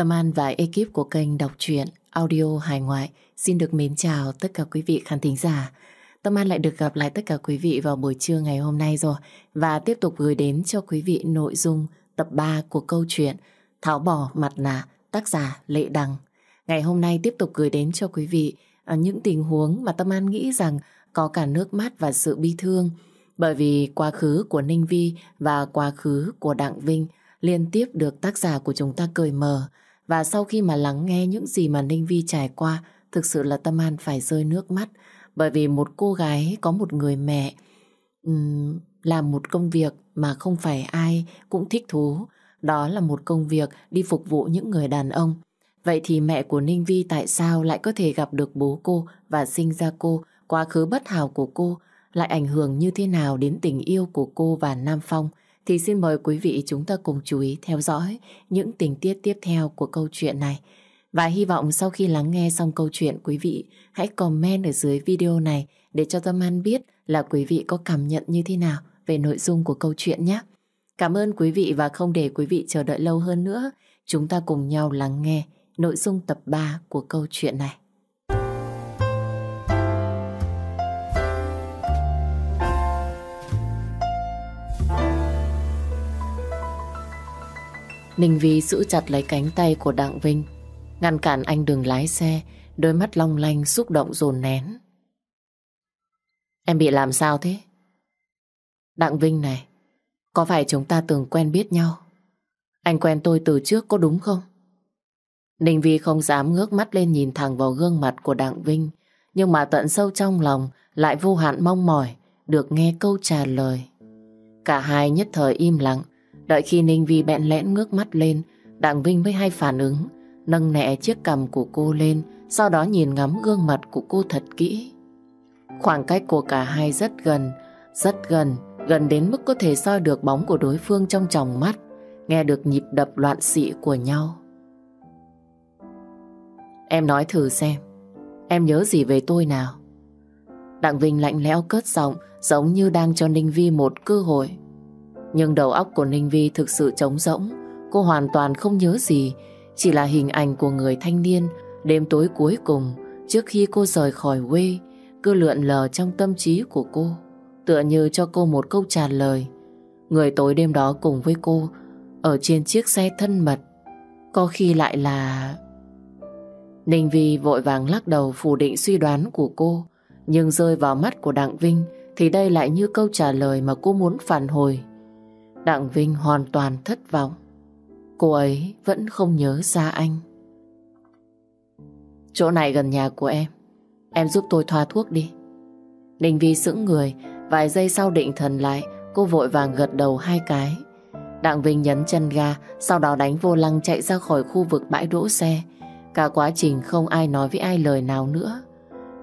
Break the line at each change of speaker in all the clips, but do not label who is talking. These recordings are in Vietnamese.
Tâm An và ekip của kênh đọc truyện, audio hài ngoại xin được mến chào tất cả quý vị khán thính giả. Tâm An lại được gặp lại tất cả quý vị vào buổi trưa ngày hôm nay rồi và tiếp tục gửi đến cho quý vị nội dung tập 3 của câu chuyện Tháo bỏ mặt nạ, tác giả Lệ Đằng. Ngày hôm nay tiếp tục gửi đến cho quý vị à, những tình huống mà Tâm An nghĩ rằng có cả nước mắt và sự bi thương bởi vì quá khứ của Ninh Vi và quá khứ của Đặng Vinh liên tiếp được tác giả của chúng ta cởi mở và sau khi mà lắng nghe những gì mà Ninh Vi trải qua thực sự là Tâm An phải rơi nước mắt. Bởi vì một cô gái có một người mẹ um, làm một công việc mà không phải ai cũng thích thú. Đó là một công việc đi phục vụ những người đàn ông. Vậy thì mẹ của Ninh Vi tại sao lại có thể gặp được bố cô và sinh ra cô, quá khứ bất hảo của cô lại ảnh hưởng như thế nào đến tình yêu của cô và Nam Phong? Thì xin mời quý vị chúng ta cùng chú ý theo dõi những tình tiết tiếp theo của câu chuyện này. Và hy vọng sau khi lắng nghe xong câu chuyện, quý vị hãy comment ở dưới video này để cho Tâm An biết là quý vị có cảm nhận như thế nào về nội dung của câu chuyện nhé. Cảm ơn quý vị và không để quý vị chờ đợi lâu hơn nữa. Chúng ta cùng nhau lắng nghe nội dung tập 3 của câu chuyện này. Ninh Vi giữ chặt lấy cánh tay của Đặng Vinh, ngăn cản anh đừng lái xe, đôi mắt long lanh xúc động dồn nén. Em bị làm sao thế? Đặng Vinh này, có phải chúng ta từng quen biết nhau? Anh quen tôi từ trước có đúng không? Ninh Vi không dám ngước mắt lên nhìn thẳng vào gương mặt của Đặng Vinh, nhưng mà tận sâu trong lòng lại vô hạn mong mỏi được nghe câu trả lời. Cả hai nhất thời im lặng, đợi khi Ninh Vi bẹn lẽn ngước mắt lên, Đặng Vinh mới hay phản ứng, nâng nhẹ chiếc cằm của cô lên, sau đó nhìn ngắm gương mặt của cô thật kỹ. Khoảng cách của cả hai rất gần, rất gần, gần đến mức có thể soi được bóng của đối phương trong tròng mắt, nghe được nhịp đập loạn xị của nhau. Em nói thử xem Em nhớ gì về tôi nào Đặng Vinh lạnh lẽo cất giọng Giống như đang cho Ninh Vi một cơ hội nhưng đầu óc của Ninh Vi thực sự trống rỗng. Cô hoàn toàn không nhớ gì. Chỉ là hình ảnh của người thanh niên. Đêm tối cuối cùng Trước khi cô rời khỏi quê Cứ lượn lờ trong tâm trí của cô. Tựa như cho cô một câu trả lời. Người tối đêm đó cùng với cô Ở trên chiếc xe thân mật. Có khi lại là... Ninh Vi vội vàng lắc đầu phủ định suy đoán của cô, nhưng rơi vào mắt của Đặng Vinh thì đây lại như câu trả lời mà cô muốn phản hồi. Đặng Vinh hoàn toàn thất vọng. Cô ấy vẫn không nhớ ra anh. Chỗ này gần nhà của em. Em giúp tôi thoa thuốc đi. Ninh Vi sững người, vài giây sau định thần lại, cô vội vàng gật đầu hai cái. Đặng Vinh nhấn chân ga, sau đó đánh vô lăng chạy ra khỏi khu vực bãi đỗ xe. Cả quá trình không ai nói với ai lời nào nữa.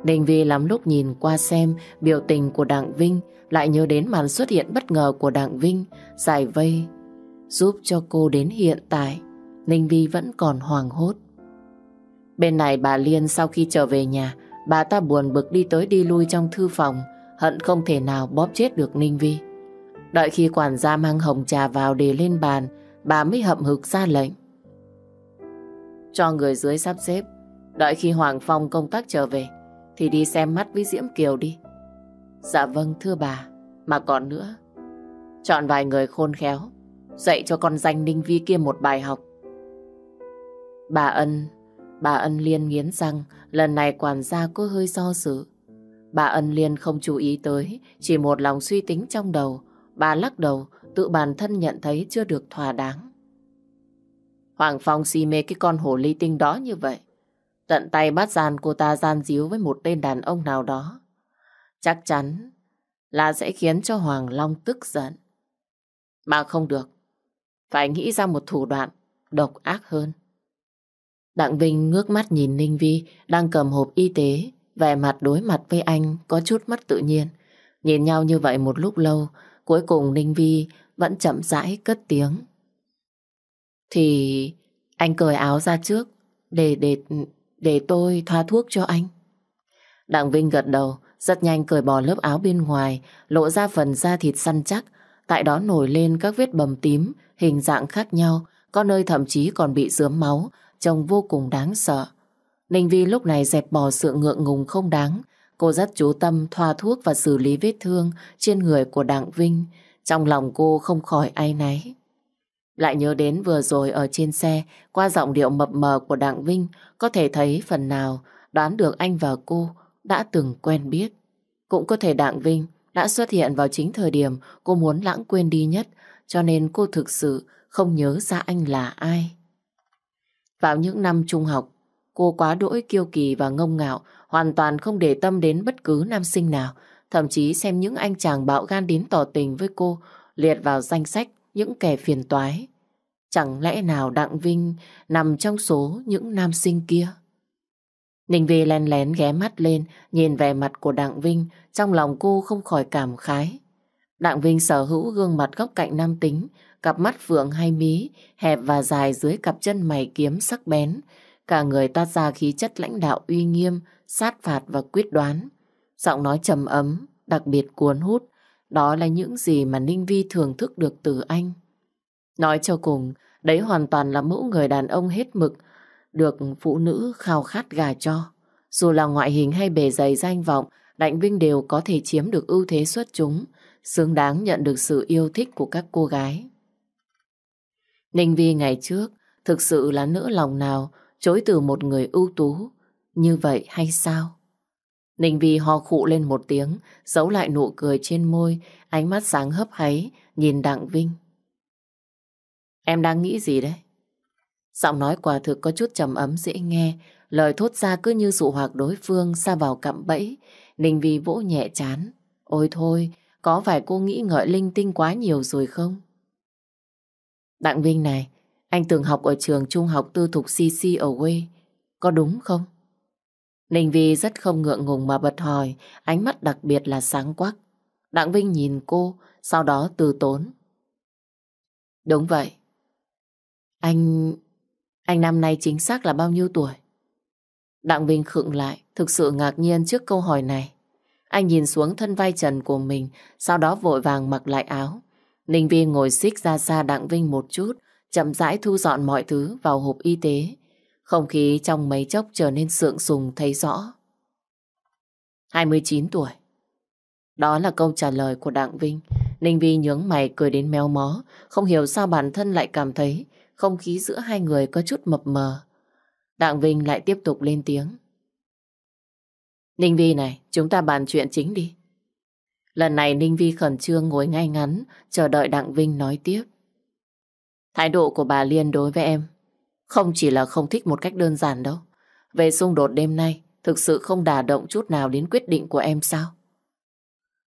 Đình Vi lắm lúc nhìn qua xem biểu tình của Đặng Vinh lại nhớ đến màn xuất hiện bất ngờ của Đặng Vinh, giải vây, giúp cho cô đến hiện tại Ninh Vi vẫn còn hoàng hốt. Bên này bà Liên sau khi trở về nhà, bà ta buồn bực đi tới đi lui trong thư phòng, hận không thể nào bóp chết được Ninh Vi. Đợi khi quản gia mang hồng trà vào để lên bàn, bà mới hậm hực ra lệnh. Cho người dưới sắp xếp, Đợi khi Hoàng Phong công tác trở về, Thì đi xem mắt với Diễm Kiều đi Dạ vâng thưa bà. Mà còn nữa, Chọn vài người khôn khéo, Dạy cho con danh Ninh Vi kia một bài học. Bà Ân Bà Ân Liên nghiến răng, Lần này quản gia có hơi do dự. Bà Ân Liên không chú ý tới, Chỉ một lòng suy tính trong đầu. Bà lắc đầu, Tự bản thân nhận thấy chưa được thỏa đáng. Hoàng Phong si mê cái con hồ ly tinh đó như vậy. Tận tay bắt gian cô ta gian díu với một tên đàn ông nào đó. Chắc chắn là sẽ khiến cho Hoàng Long tức giận. Mà không được. Phải nghĩ ra một thủ đoạn độc ác hơn. Đặng Vinh ngước mắt nhìn Ninh Vi đang cầm hộp y tế, vẻ mặt đối mặt với anh có chút mất tự nhiên. Nhìn nhau như vậy một lúc lâu, cuối cùng Ninh Vi vẫn chậm rãi cất tiếng. Thì anh cởi áo ra trước để để để tôi thoa thuốc cho anh. Đặng Vinh gật đầu, rất nhanh cởi bỏ lớp áo bên ngoài, lộ ra phần da thịt săn chắc, tại đó nổi lên các vết bầm tím, hình dạng khác nhau, có nơi thậm chí còn bị dướm máu, trông vô cùng đáng sợ. Ninh Vi lúc này dẹp bỏ sự ngượng ngùng không đáng. Cô rất chú tâm thoa thuốc và xử lý vết thương trên người của Đặng Vinh. Trong lòng cô không khỏi ai náy. Lại nhớ đến vừa rồi ở trên xe, qua giọng điệu mập mờ của Đặng Vinh, có thể thấy phần nào đoán được anh và cô đã từng quen biết. Cũng có thể Đặng Vinh đã xuất hiện vào chính thời điểm cô muốn lãng quên đi nhất, cho nên cô thực sự không nhớ ra anh là ai. Vào những năm trung học, cô quá đỗi kiêu kỳ và ngông ngạo, hoàn toàn không để tâm đến bất cứ nam sinh nào, thậm chí xem những anh chàng bạo gan đến tỏ tình với cô liệt vào danh sách những kẻ phiền toái. Chẳng lẽ nào Đặng Vinh nằm trong số những nam sinh kia? Ninh Vi len lén ghé mắt lên, nhìn vẻ mặt của Đặng Vinh, trong lòng cô không khỏi cảm khái. Đặng Vinh sở hữu gương mặt góc cạnh nam tính, cặp mắt phượng hay mí, hẹp và dài dưới cặp chân mày kiếm sắc bén. Cả người toát ra khí chất lãnh đạo uy nghiêm, sát phạt và quyết đoán. Giọng nói trầm ấm, đặc biệt cuốn hút. Đó là những gì mà Ninh Vi thưởng thức được từ anh. Nói cho cùng, đấy hoàn toàn là mẫu người đàn ông hết mực, được phụ nữ khao khát gà cho. Dù là ngoại hình hay bề dày danh vọng, Đặng Vinh đều có thể chiếm được ưu thế xuất chúng, xứng đáng nhận được sự yêu thích của các cô gái. Ninh Vi ngày trước thực sự là nữ lòng nào chối từ một người ưu tú như vậy hay sao? Ninh Vi ho khụ lên một tiếng, giấu lại nụ cười trên môi, ánh mắt sáng hấp háy, nhìn Đặng Vinh. Em đang nghĩ gì đấy? Giọng nói quả thực có chút trầm ấm dễ nghe, lời thốt ra cứ như dụ hoặc đối phương xa vào cạm bẫy. Ninh Vi vỗ nhẹ chán. Ôi thôi, có phải cô nghĩ ngợi linh tinh quá nhiều rồi không? Đặng Vinh này, anh từng học ở trường trung học tư thục CC ở quê, có đúng không? Ninh Vi rất không ngượng ngùng mà bật hỏi, ánh mắt đặc biệt là sáng quắc. Đặng Vinh nhìn cô, sau đó từ tốn. Đúng vậy. Anh... Anh năm nay chính xác là bao nhiêu tuổi? Đặng Vinh khựng lại, thực sự ngạc nhiên trước câu hỏi này. Anh nhìn xuống thân vai trần của mình, sau đó vội vàng mặc lại áo. Ninh Vi ngồi xích ra xa Đặng Vinh một chút, chậm rãi thu dọn mọi thứ vào hộp y tế. Không khí trong mấy chốc trở nên sượng sùng thấy rõ. 29 tuổi. Đó là câu trả lời của Đặng Vinh. Ninh Vi nhướng mày cười đến méo mó, không hiểu sao bản thân lại cảm thấy không khí giữa hai người có chút mập mờ. Đặng Vinh lại tiếp tục lên tiếng. Ninh Vi này, chúng ta bàn chuyện chính đi. Lần này Ninh Vi khẩn trương ngồi ngay ngắn, chờ đợi Đặng Vinh nói tiếp. Thái độ của bà Liên đối với em không chỉ là không thích một cách đơn giản đâu. Về xung đột đêm nay, thực sự không đả động chút nào đến quyết định của em sao?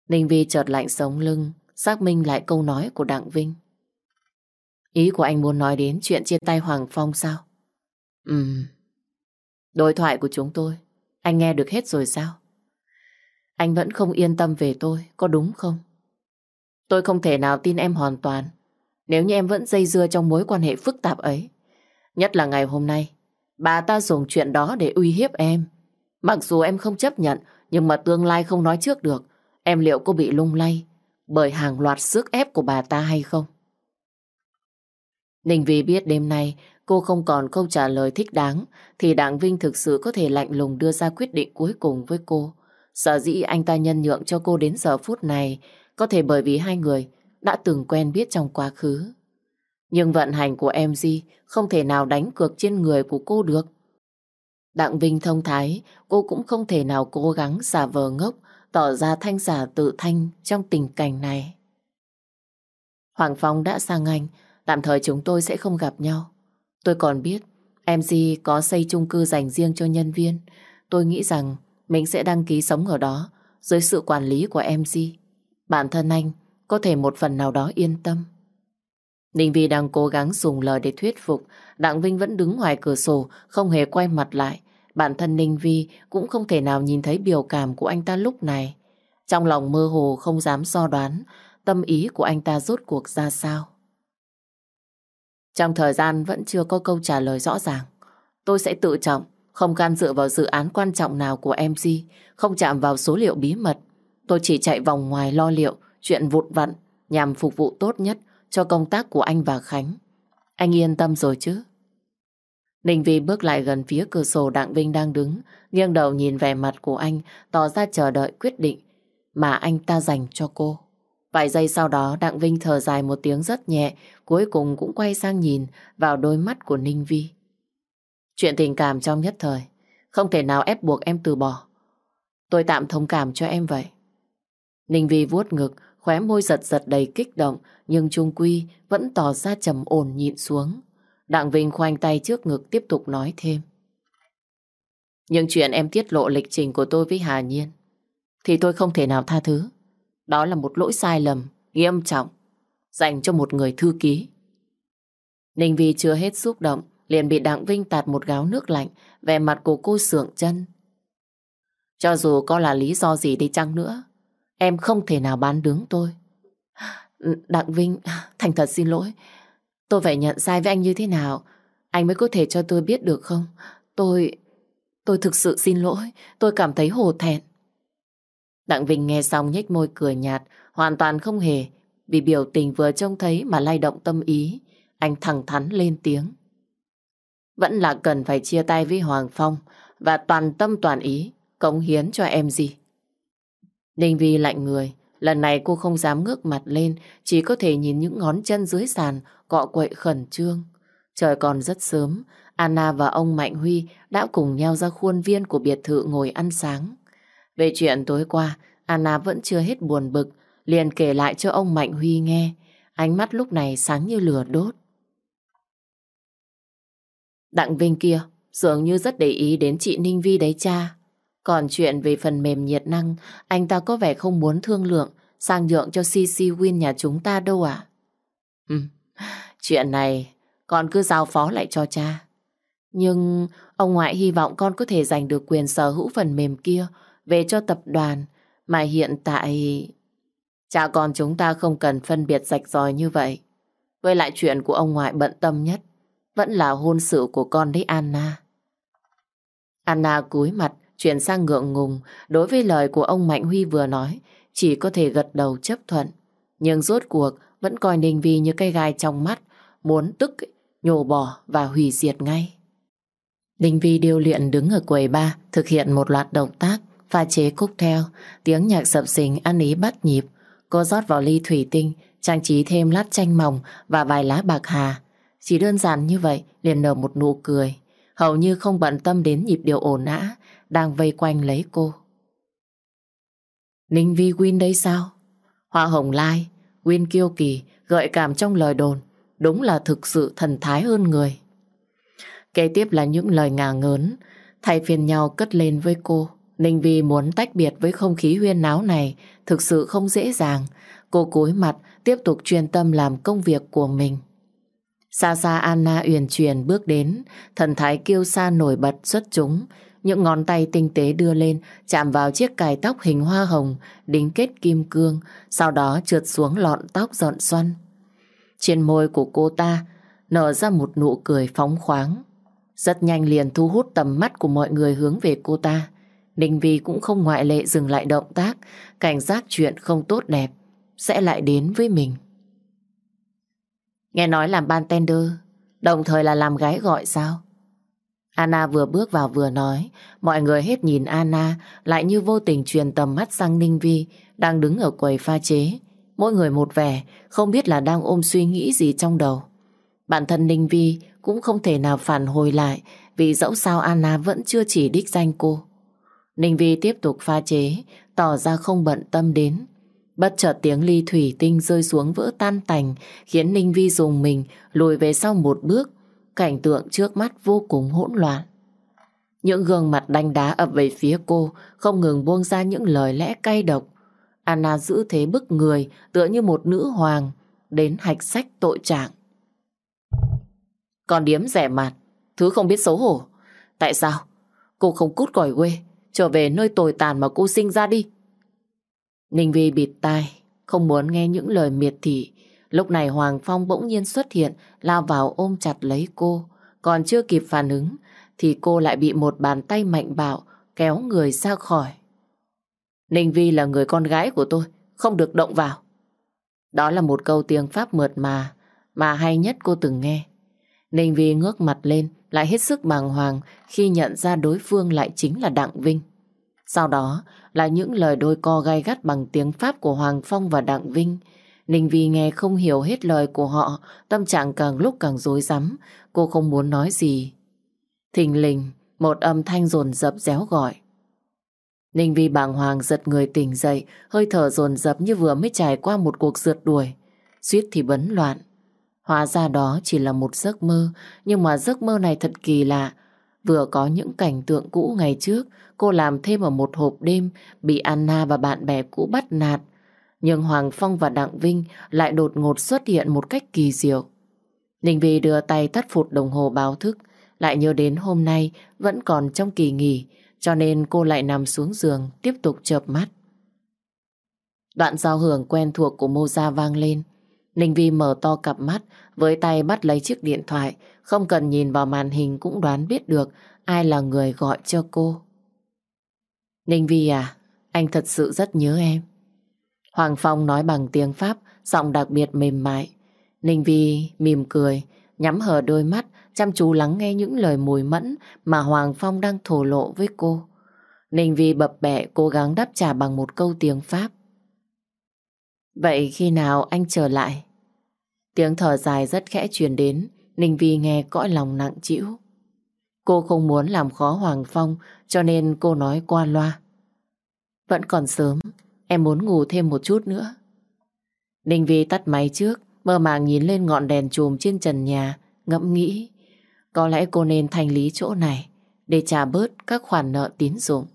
Ninh Vi chợt lạnh sống lưng, xác minh lại câu nói của Đặng Vinh. Ý của anh muốn nói đến chuyện chia tay Hoàng Phong sao? Ừm. Đối thoại của chúng tôi, anh nghe được hết rồi sao? Anh vẫn không yên tâm về tôi, có đúng không? Tôi không thể nào tin em hoàn toàn nếu như em vẫn dây dưa trong mối quan hệ phức tạp ấy. Nhất là ngày hôm nay, bà ta dùng chuyện đó để uy hiếp em. Mặc dù em không chấp nhận, nhưng mà tương lai không nói trước được, em liệu có bị lung lay bởi hàng loạt sức ép của bà ta hay không? Ninh Vi biết đêm nay cô không còn câu trả lời thích đáng thì Đặng Vinh thực sự có thể lạnh lùng đưa ra quyết định cuối cùng với cô. Sở dĩ anh ta nhân nhượng cho cô đến giờ phút này có thể bởi vì hai người đã từng quen biết trong quá khứ. Nhưng vận hành của MG không thể nào đánh cược trên người của cô được. Đặng Vinh thông thái, cô cũng không thể nào cố gắng giả vờ ngốc, tỏ ra thanh giả tự thanh trong tình cảnh này. Hoàng Phong đã sang Anh, tạm thời chúng tôi sẽ không gặp nhau. Tôi còn biết, MG có xây chung cư dành riêng cho nhân viên. Tôi nghĩ rằng mình sẽ đăng ký sống ở đó dưới sự quản lý của MG. Bản thân anh có thể một phần nào đó yên tâm. Ninh Vi đang cố gắng dùng lời để thuyết phục, Đặng Vinh vẫn đứng ngoài cửa sổ, không hề quay mặt lại. Bản thân Ninh Vi cũng không thể nào nhìn thấy biểu cảm của anh ta lúc này. Trong lòng mơ hồ không dám so đoán tâm ý của anh ta rốt cuộc ra sao. Trong thời gian vẫn chưa có câu trả lời rõ ràng, tôi sẽ tự trọng, không can dự vào dự án quan trọng nào của MC, không chạm vào số liệu bí mật. Tôi chỉ chạy vòng ngoài lo liệu chuyện vụn vặn nhằm phục vụ tốt nhất cho công tác của anh và Khánh. Anh yên tâm rồi chứ? Ninh Vi bước lại gần phía cửa sổ Đặng Vinh đang đứng, nghiêng đầu nhìn vẻ mặt của anh, tỏ ra chờ đợi quyết định mà anh ta dành cho cô. Vài giây sau đó Đặng Vinh thở dài một tiếng rất nhẹ, cuối cùng cũng quay sang nhìn vào đôi mắt của Ninh Vi. Chuyện tình cảm trong nhất thời, không thể nào ép buộc em từ bỏ. Tôi tạm thông cảm cho em vậy. Ninh Vi vuốt ngực, khóe môi giật giật đầy kích động, nhưng Trung Quy vẫn tỏ ra trầm ổn nhịn xuống. Đặng Vinh khoanh tay trước ngực tiếp tục nói thêm. Nhưng chuyện em tiết lộ lịch trình của tôi với Hà Nhiên thì tôi không thể nào tha thứ. Đó là một lỗi sai lầm, nghiêm trọng, dành cho một người thư ký. Ninh Vi chưa hết xúc động, liền bị Đặng Vinh tạt một gáo nước lạnh, về mặt của cô sượng chân. Cho dù có là lý do gì đi chăng nữa, em không thể nào bán đứng tôi. Đặng Vinh, thành thật xin lỗi. Tôi phải nhận sai với anh như thế nào? Anh mới có thể cho tôi biết được không? Tôi... Tôi thực sự xin lỗi. Tôi cảm thấy hổ thẹn. Đặng Vinh nghe xong nhếch môi cười nhạt, hoàn toàn không hề. Vì biểu tình vừa trông thấy mà lay động tâm ý. Anh thẳng thắn lên tiếng. Vẫn là cần phải chia tay với Hoàng Phong và toàn tâm toàn ý cống hiến cho em gì. Ninh Vi lạnh người, lần này cô không dám ngước mặt lên, chỉ có thể nhìn những ngón chân dưới sàn cọ quậy khẩn trương. Trời còn rất sớm, Anna và ông Mạnh Huy đã cùng nhau ra khuôn viên của biệt thự ngồi ăn sáng. Về chuyện tối qua, Anna vẫn chưa hết buồn bực, liền kể lại cho ông Mạnh Huy nghe. Ánh mắt lúc này sáng như lửa đốt. Đặng Vinh kia dường như rất để ý đến chị Ninh Vi đấy cha. Còn chuyện về phần mềm nhiệt năng, anh ta có vẻ không muốn thương lượng sang nhượng cho CC Win nhà chúng ta đâu à? Ừ, chuyện này con cứ giao phó lại cho cha. Nhưng ông ngoại hy vọng con có thể giành được quyền sở hữu phần mềm kia về cho tập đoàn mà hiện tại... Cha con chúng ta không cần phân biệt rạch ròi như vậy. Với lại chuyện của ông ngoại bận tâm nhất vẫn là hôn sự của con đấy Anna. Anna cúi mặt, chuyển sang ngượng ngùng. Đối với lời của ông Mạnh Huy vừa nói, chỉ có thể gật đầu chấp thuận. Nhưng rốt cuộc vẫn coi Ninh Vi như cây gai trong mắt, muốn tức, nhổ bỏ và hủy diệt ngay. Ninh Vi điêu luyện đứng ở quầy ba, thực hiện một loạt động tác, pha chế cúc theo, tiếng nhạc sập sình ăn ý bắt nhịp. Cô rót vào ly thủy tinh, trang trí thêm lát chanh mỏng và vài lá bạc hà, chỉ đơn giản như vậy liền nở một nụ cười. Hầu như không bận tâm đến nhịp điệu ồn ã Đang vây quanh lấy cô. Ninh Vi Win đây sao? Hoa hồng lai Win kiêu kỳ Gợi cảm trong lời đồn Đúng là thực sự thần thái hơn người. Kế tiếp là những lời ngả ngớn Thay phiên nhau cất lên với cô. Ninh Vi muốn tách biệt với không khí huyên náo này Thực sự không dễ dàng Cô cúi mặt Tiếp tục chuyên tâm làm công việc của mình Xa xa Anna uyển chuyển bước đến, thần thái kiêu sa nổi bật xuất chúng. Những ngón tay tinh tế đưa lên, chạm vào chiếc cài tóc hình hoa hồng, đính kết kim cương, sau đó trượt xuống lọn tóc dọn xoăn. Trên môi của cô ta nở ra một nụ cười phóng khoáng. Rất nhanh liền thu hút tầm mắt của mọi người hướng về cô ta. Ninh Vi cũng không ngoại lệ dừng lại động tác, cảnh giác chuyện không tốt đẹp sẽ lại đến với mình. Nghe nói làm bartender, đồng thời là làm gái gọi sao? Anna vừa bước vào vừa nói, mọi người hết nhìn Anna, lại như vô tình truyền tầm mắt sang Ninh Vi, đang đứng ở quầy pha chế. Mỗi người một vẻ, không biết là đang ôm suy nghĩ gì trong đầu. Bản thân Ninh Vi cũng không thể nào phản hồi lại, vì dẫu sao Anna vẫn chưa chỉ đích danh cô. Ninh Vi tiếp tục pha chế, tỏ ra không bận tâm đến. Bất chợt tiếng ly thủy tinh rơi xuống vỡ tan tành khiến Ninh Vi dùng mình lùi về sau một bước. Cảnh tượng trước mắt vô cùng hỗn loạn. Những gương mặt đanh đá ập về phía cô không ngừng buông ra những lời lẽ cay độc. Anna giữ thế bức người tựa như một nữ hoàng đến hạch sách tội trạng. Còn điếm rẻ mặt, thứ không biết xấu hổ. Tại sao? Cô không cút còi quê, trở về nơi tồi tàn mà cô sinh ra đi. Ninh Vi bịt tai, không muốn nghe những lời miệt thị. Lúc này Hoàng Phong bỗng nhiên xuất hiện, lao vào ôm chặt lấy cô. Còn chưa kịp phản ứng, thì cô lại bị một bàn tay mạnh bạo kéo người ra khỏi. Ninh Vi là người con gái của tôi, không được động vào. Đó là một câu tiếng Pháp mượt mà, mà hay nhất cô từng nghe. Ninh Vi ngước mặt lên, lại hết sức bàng hoàng khi nhận ra đối phương lại chính là Đặng Vinh. Sau đó là những lời đôi co gai gắt bằng tiếng Pháp của Hoàng Phong và Đặng Vinh. Ninh Vi nghe không hiểu hết lời của họ, tâm trạng càng lúc càng rối rắm, cô không muốn nói gì. Thình lình, một âm thanh rồn rập réo gọi. Ninh Vi bàng hoàng giật người tỉnh dậy, hơi thở dồn dập như vừa mới trải qua một cuộc rượt đuổi. Suýt thì bấn loạn. Hóa ra đó chỉ là một giấc mơ, nhưng mà giấc mơ này thật kỳ lạ. Vừa có những cảnh tượng cũ ngày trước, cô làm thêm ở một hộp đêm, bị Anna và bạn bè cũ bắt nạt. Nhưng Hoàng Phong và Đặng Vinh lại đột ngột xuất hiện một cách kỳ diệu. Ninh Vi đưa tay tắt phụt đồng hồ báo thức, lại nhớ đến hôm nay vẫn còn trong kỳ nghỉ, cho nên cô lại nằm xuống giường tiếp tục chợp mắt. Đoạn giao hưởng quen thuộc của Moza vang lên. Ninh Vi mở to cặp mắt, với tay bắt lấy chiếc điện thoại, không cần nhìn vào màn hình cũng đoán biết được ai là người gọi cho cô. Ninh Vi à, anh thật sự rất nhớ em. Hoàng Phong nói bằng tiếng Pháp, giọng đặc biệt mềm mại. Ninh Vi mỉm cười, nhắm hờ đôi mắt, chăm chú lắng nghe những lời mùi mẫn mà Hoàng Phong đang thổ lộ với cô. Ninh Vi bập bẹ cố gắng đáp trả bằng một câu tiếng Pháp. Vậy khi nào anh trở lại? Tiếng thở dài rất khẽ truyền đến, Ninh Vi nghe cõi lòng nặng trĩu. Cô không muốn làm khó Hoàng Phong, cho nên cô nói qua loa. Vẫn còn sớm, em muốn ngủ thêm một chút nữa. Ninh Vi tắt máy trước, mơ màng nhìn lên ngọn đèn chùm trên trần nhà, ngẫm nghĩ. Có lẽ cô nên thanh lý chỗ này để trả bớt các khoản nợ tín dụng.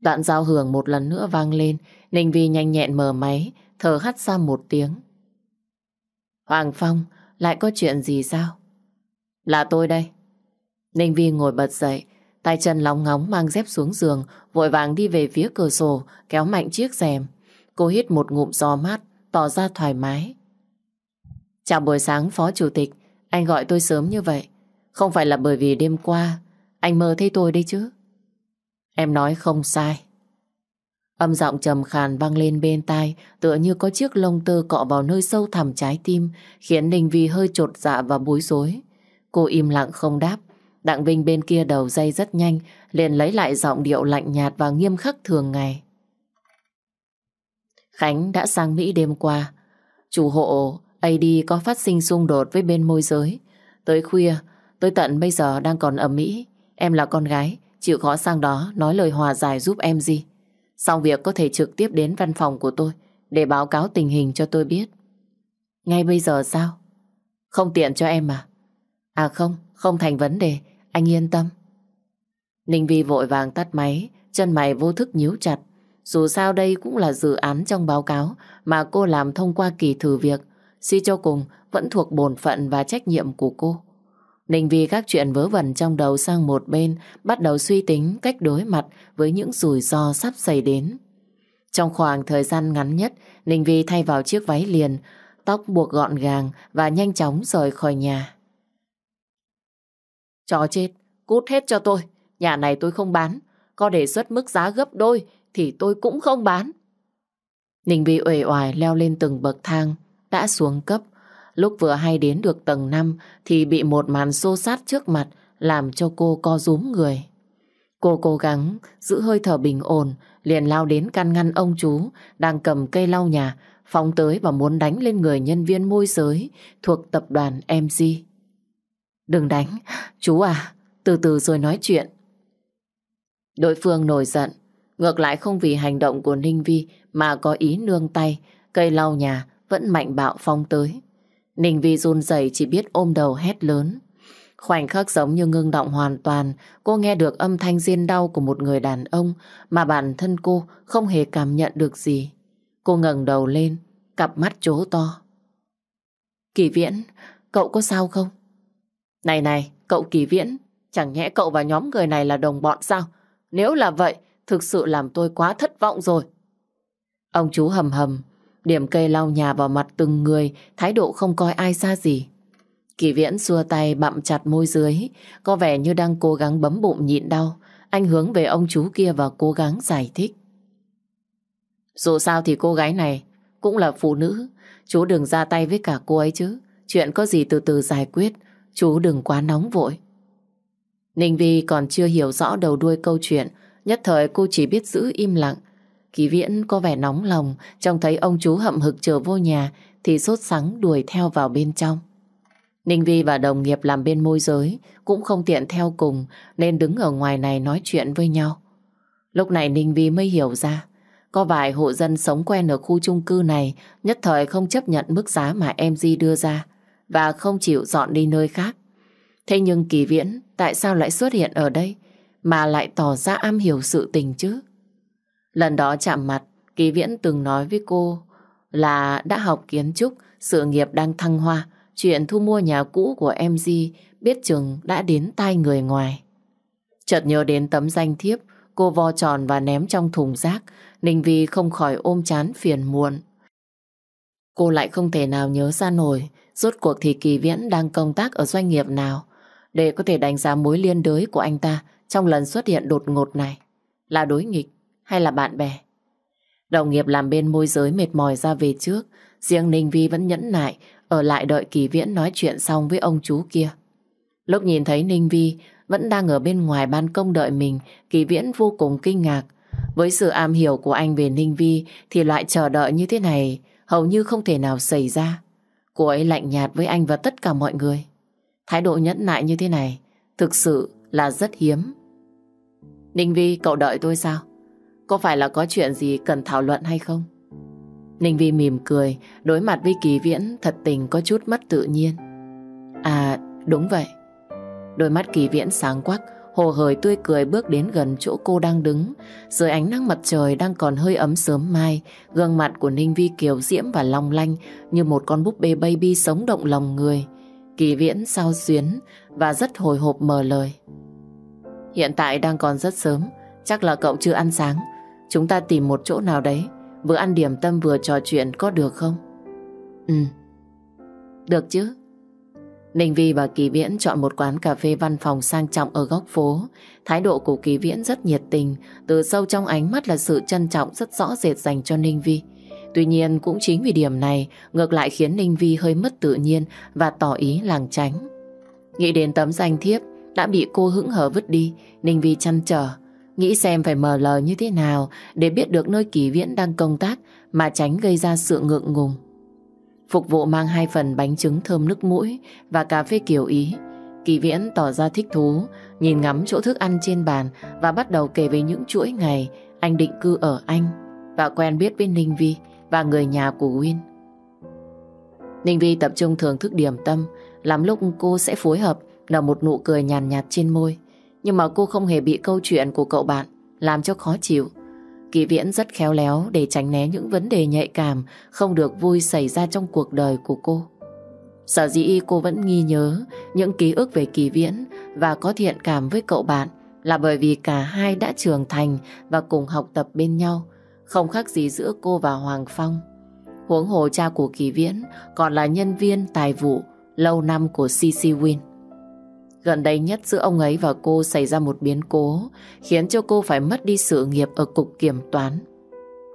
Đoạn giao hưởng một lần nữa vang lên, Ninh Vi nhanh nhẹn mở máy, thở hắt ra một tiếng. Hoàng Phong, lại có chuyện gì sao? Là tôi đây. Ninh Vi ngồi bật dậy, tay chân lóng ngóng mang dép xuống giường, vội vàng đi về phía cửa sổ, kéo mạnh chiếc rèm. Cô hít một ngụm gió mát, tỏ ra thoải mái. Chào buổi sáng Phó Chủ tịch, anh gọi tôi sớm như vậy. Không phải là bởi vì đêm qua anh mơ thấy tôi đấy chứ. Em nói không sai. Âm giọng trầm khàn vang lên bên tai, tựa như có chiếc lông tơ cọ vào nơi sâu thẳm trái tim, khiến Ninh Vi hơi trột dạ và bối rối. Cô im lặng không đáp. Đặng Vinh bên kia đầu dây rất nhanh, liền lấy lại giọng điệu lạnh nhạt và nghiêm khắc thường ngày. Khánh đã sang Mỹ đêm qua. Chủ hộ AD có phát sinh xung đột với bên môi giới. Tới khuya, tới tận bây giờ đang còn ở Mỹ. Em là con gái, chịu khó sang đó nói lời hòa giải giúp em gì. Xong việc có thể trực tiếp đến văn phòng của tôi để báo cáo tình hình cho tôi biết. Ngay bây giờ sao? Không tiện cho em à? À không, không thành vấn đề, anh yên tâm. Ninh Vi vội vàng tắt máy, chân mày vô thức nhíu chặt. Dù sao đây cũng là dự án trong báo cáo mà cô làm thông qua kỳ thử việc. Suy cho cùng vẫn thuộc bổn phận và trách nhiệm của cô. Ninh Vi các chuyện vớ vẩn trong đầu sang một bên, bắt đầu suy tính cách đối mặt với những rủi ro sắp xảy đến. Trong khoảng thời gian ngắn nhất, Ninh Vi thay vào chiếc váy liền, tóc buộc gọn gàng và nhanh chóng rời khỏi nhà. Chó chết, cút hết cho tôi. Nhà này tôi không bán. Có đề xuất mức giá gấp đôi thì tôi cũng không bán. Ninh Vi uể oải leo lên từng bậc thang, đã xuống cấp Lúc vừa hay đến được tầng 5 thì bị một màn xô sát trước mặt làm cho cô co rúm người. Cô cố gắng giữ hơi thở bình ổn liền lao đến căn ngăn ông chú đang cầm cây lau nhà phóng tới và muốn đánh lên người nhân viên môi giới thuộc tập đoàn MC. Đừng đánh, chú à, từ từ rồi nói chuyện. Đối phương nổi giận, ngược lại không vì hành động của Ninh Vi mà có ý nương tay, cây lau nhà vẫn mạnh bạo phong tới. Ninh Vi run rẩy chỉ biết ôm đầu hét lớn. Khoảnh khắc giống như ngưng động hoàn toàn, cô nghe được âm thanh riêng đau của một người đàn ông mà bản thân cô không hề cảm nhận được gì. Cô ngẩng đầu lên, cặp mắt trố to. Kỳ Viễn, cậu có sao không? Này này, cậu Kỳ Viễn, chẳng nhẽ cậu và nhóm người này là đồng bọn sao? Nếu là vậy, thực sự làm tôi quá thất vọng rồi. Ông chú hầm hầm, Điểm cây lau nhà vào mặt từng người, thái độ không coi ai xa gì. Kỳ viễn xua tay bặm chặt môi dưới, có vẻ như đang cố gắng bấm bụng nhịn đau. Anh hướng về ông chú kia và cố gắng giải thích. Dù sao thì cô gái này cũng là phụ nữ, chú đừng ra tay với cả cô ấy chứ. Chuyện có gì từ từ giải quyết, chú đừng quá nóng vội. Ninh Vi còn chưa hiểu rõ đầu đuôi câu chuyện, nhất thời cô chỉ biết giữ im lặng. Kỳ viễn có vẻ nóng lòng, trông thấy ông chú hậm hực chờ vô nhà thì sốt sắng đuổi theo vào bên trong. Ninh Vi và đồng nghiệp làm bên môi giới cũng không tiện theo cùng nên đứng ở ngoài này nói chuyện với nhau. Lúc này Ninh Vi mới hiểu ra có vài hộ dân sống quen ở khu chung cư này nhất thời không chấp nhận mức giá mà em di đưa ra và không chịu dọn đi nơi khác. Thế nhưng Kỳ Viễn tại sao lại xuất hiện ở đây mà lại tỏ ra am hiểu sự tình chứ? Lần đó chạm mặt, Kỳ Viễn từng nói với cô là đã học kiến trúc, sự nghiệp đang thăng hoa, chuyện thu mua nhà cũ của em di biết chừng đã đến tai người ngoài. Chợt nhớ đến tấm danh thiếp, cô vo tròn và ném trong thùng rác, Ninh Vi không khỏi ôm chán phiền muộn. Cô lại không thể nào nhớ ra nổi rốt cuộc thì Kỳ Viễn đang công tác ở doanh nghiệp nào để có thể đánh giá mối liên đới của anh ta trong lần xuất hiện đột ngột này. Là đối nghịch hay là bạn bè? Đồng nghiệp làm bên môi giới mệt mỏi ra về trước, riêng Ninh Vi vẫn nhẫn nại ở lại đợi Kỳ Viễn nói chuyện xong với ông chú kia. Lúc nhìn thấy Ninh Vi vẫn đang ở bên ngoài ban công đợi mình, Kỳ Viễn vô cùng kinh ngạc. Với sự am hiểu của anh về Ninh Vi thì loại chờ đợi như thế này hầu như không thể nào xảy ra. Cô ấy lạnh nhạt với anh và tất cả mọi người. Thái độ nhẫn nại như thế này thực sự là rất hiếm. Ninh Vi, cậu đợi tôi sao? Có phải là có chuyện gì cần thảo luận hay không? Ninh Vi mỉm cười, đối mặt với Kỳ Viễn thật tình có chút mất tự nhiên. À, đúng vậy. Đôi mắt Kỳ Viễn sáng quắc, hồ hởi tươi cười bước đến gần chỗ cô đang đứng. Dưới ánh nắng mặt trời đang còn hơi ấm sớm mai, gương mặt của Ninh Vi kiều diễm và long lanh như một con búp bê baby sống động lòng người. Kỳ Viễn sao xuyến và rất hồi hộp mở lời. Hiện tại đang còn rất sớm, chắc là cậu chưa ăn sáng. Chúng ta tìm một chỗ nào đấy, vừa ăn điểm tâm vừa trò chuyện có được không? Ừ, được chứ. Ninh Vi và Kỳ Viễn chọn một quán cà phê văn phòng sang trọng ở góc phố. Thái độ của Kỳ Viễn rất nhiệt tình, từ sâu trong ánh mắt là sự trân trọng rất rõ rệt dành cho Ninh Vi. Tuy nhiên cũng chính vì điểm này ngược lại khiến Ninh Vi hơi mất tự nhiên và tỏ ý làng tránh. Nghĩ đến tấm danh thiếp đã bị cô hững hờ vứt đi, Ninh Vi chăn trở. Nghĩ xem phải mở lời như thế nào để biết được nơi Kỳ Viễn đang công tác mà tránh gây ra sự ngượng ngùng. Phục vụ mang hai phần bánh trứng thơm nước mũi và cà phê kiểu Ý. Kỳ Viễn tỏ ra thích thú, nhìn ngắm chỗ thức ăn trên bàn và bắt đầu kể về những chuỗi ngày anh định cư ở Anh và quen biết với Ninh Vi và người nhà của Win. Ninh Vi tập trung thưởng thức điểm tâm, lắm lúc cô sẽ phối hợp nở một nụ cười nhàn nhạt, nhạt trên môi. Nhưng mà cô không hề bị câu chuyện của cậu bạn làm cho khó chịu. Kỳ Viễn rất khéo léo để tránh né những vấn đề nhạy cảm không được vui xảy ra trong cuộc đời của cô. Sở dĩ cô vẫn nghi nhớ những ký ức về Kỳ Viễn và có thiện cảm với cậu bạn là bởi vì cả hai đã trưởng thành và cùng học tập bên nhau, không khác gì giữa cô và Hoàng Phong. Huống hồ cha của Kỳ Viễn còn là nhân viên tài vụ lâu năm của CC Win. Gần đây nhất giữa ông ấy và cô xảy ra một biến cố khiến cho cô phải mất đi sự nghiệp ở cục kiểm toán.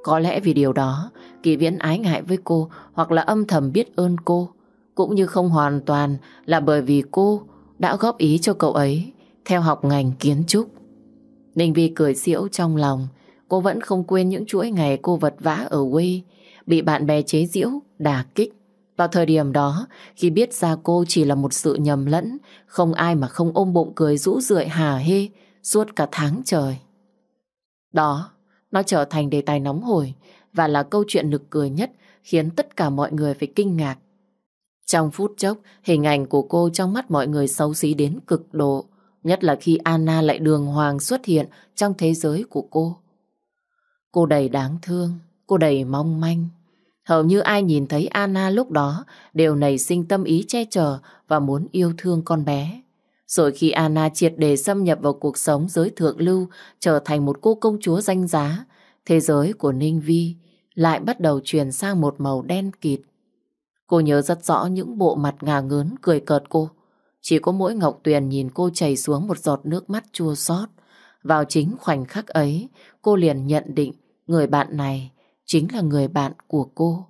Có lẽ vì điều đó, Kỳ Viễn ái ngại với cô hoặc là âm thầm biết ơn cô, cũng như không hoàn toàn là bởi vì cô đã góp ý cho cậu ấy theo học ngành kiến trúc. Ninh Vi cười xỉu trong lòng, cô vẫn không quên những chuỗi ngày cô vật vã ở quê, bị bạn bè chế giễu, đả kích. Vào thời điểm đó, khi biết ra cô chỉ là một sự nhầm lẫn, không ai mà không ôm bụng cười rũ rượi hà hê suốt cả tháng trời. Đó, nó trở thành đề tài nóng hổi và là câu chuyện nực cười nhất khiến tất cả mọi người phải kinh ngạc. Trong phút chốc, hình ảnh của cô trong mắt mọi người xấu xí đến cực độ, nhất là khi Anna lại đường hoàng xuất hiện trong thế giới của cô. Cô đầy đáng thương, cô đầy mong manh, Hầu như ai nhìn thấy Anna lúc đó đều nảy sinh tâm ý che chở và muốn yêu thương con bé. Rồi khi Anna triệt để xâm nhập vào cuộc sống giới thượng lưu, trở thành một cô công chúa danh giá, thế giới của Ninh Vi lại bắt đầu chuyển sang một màu đen kịt. Cô nhớ rất rõ những bộ mặt ngà ngớn cười cợt cô. Chỉ có mỗi Ngọc Tuyền nhìn cô chảy xuống một giọt nước mắt chua xót. Vào chính khoảnh khắc ấy, cô liền nhận định người bạn này chính là người bạn của cô.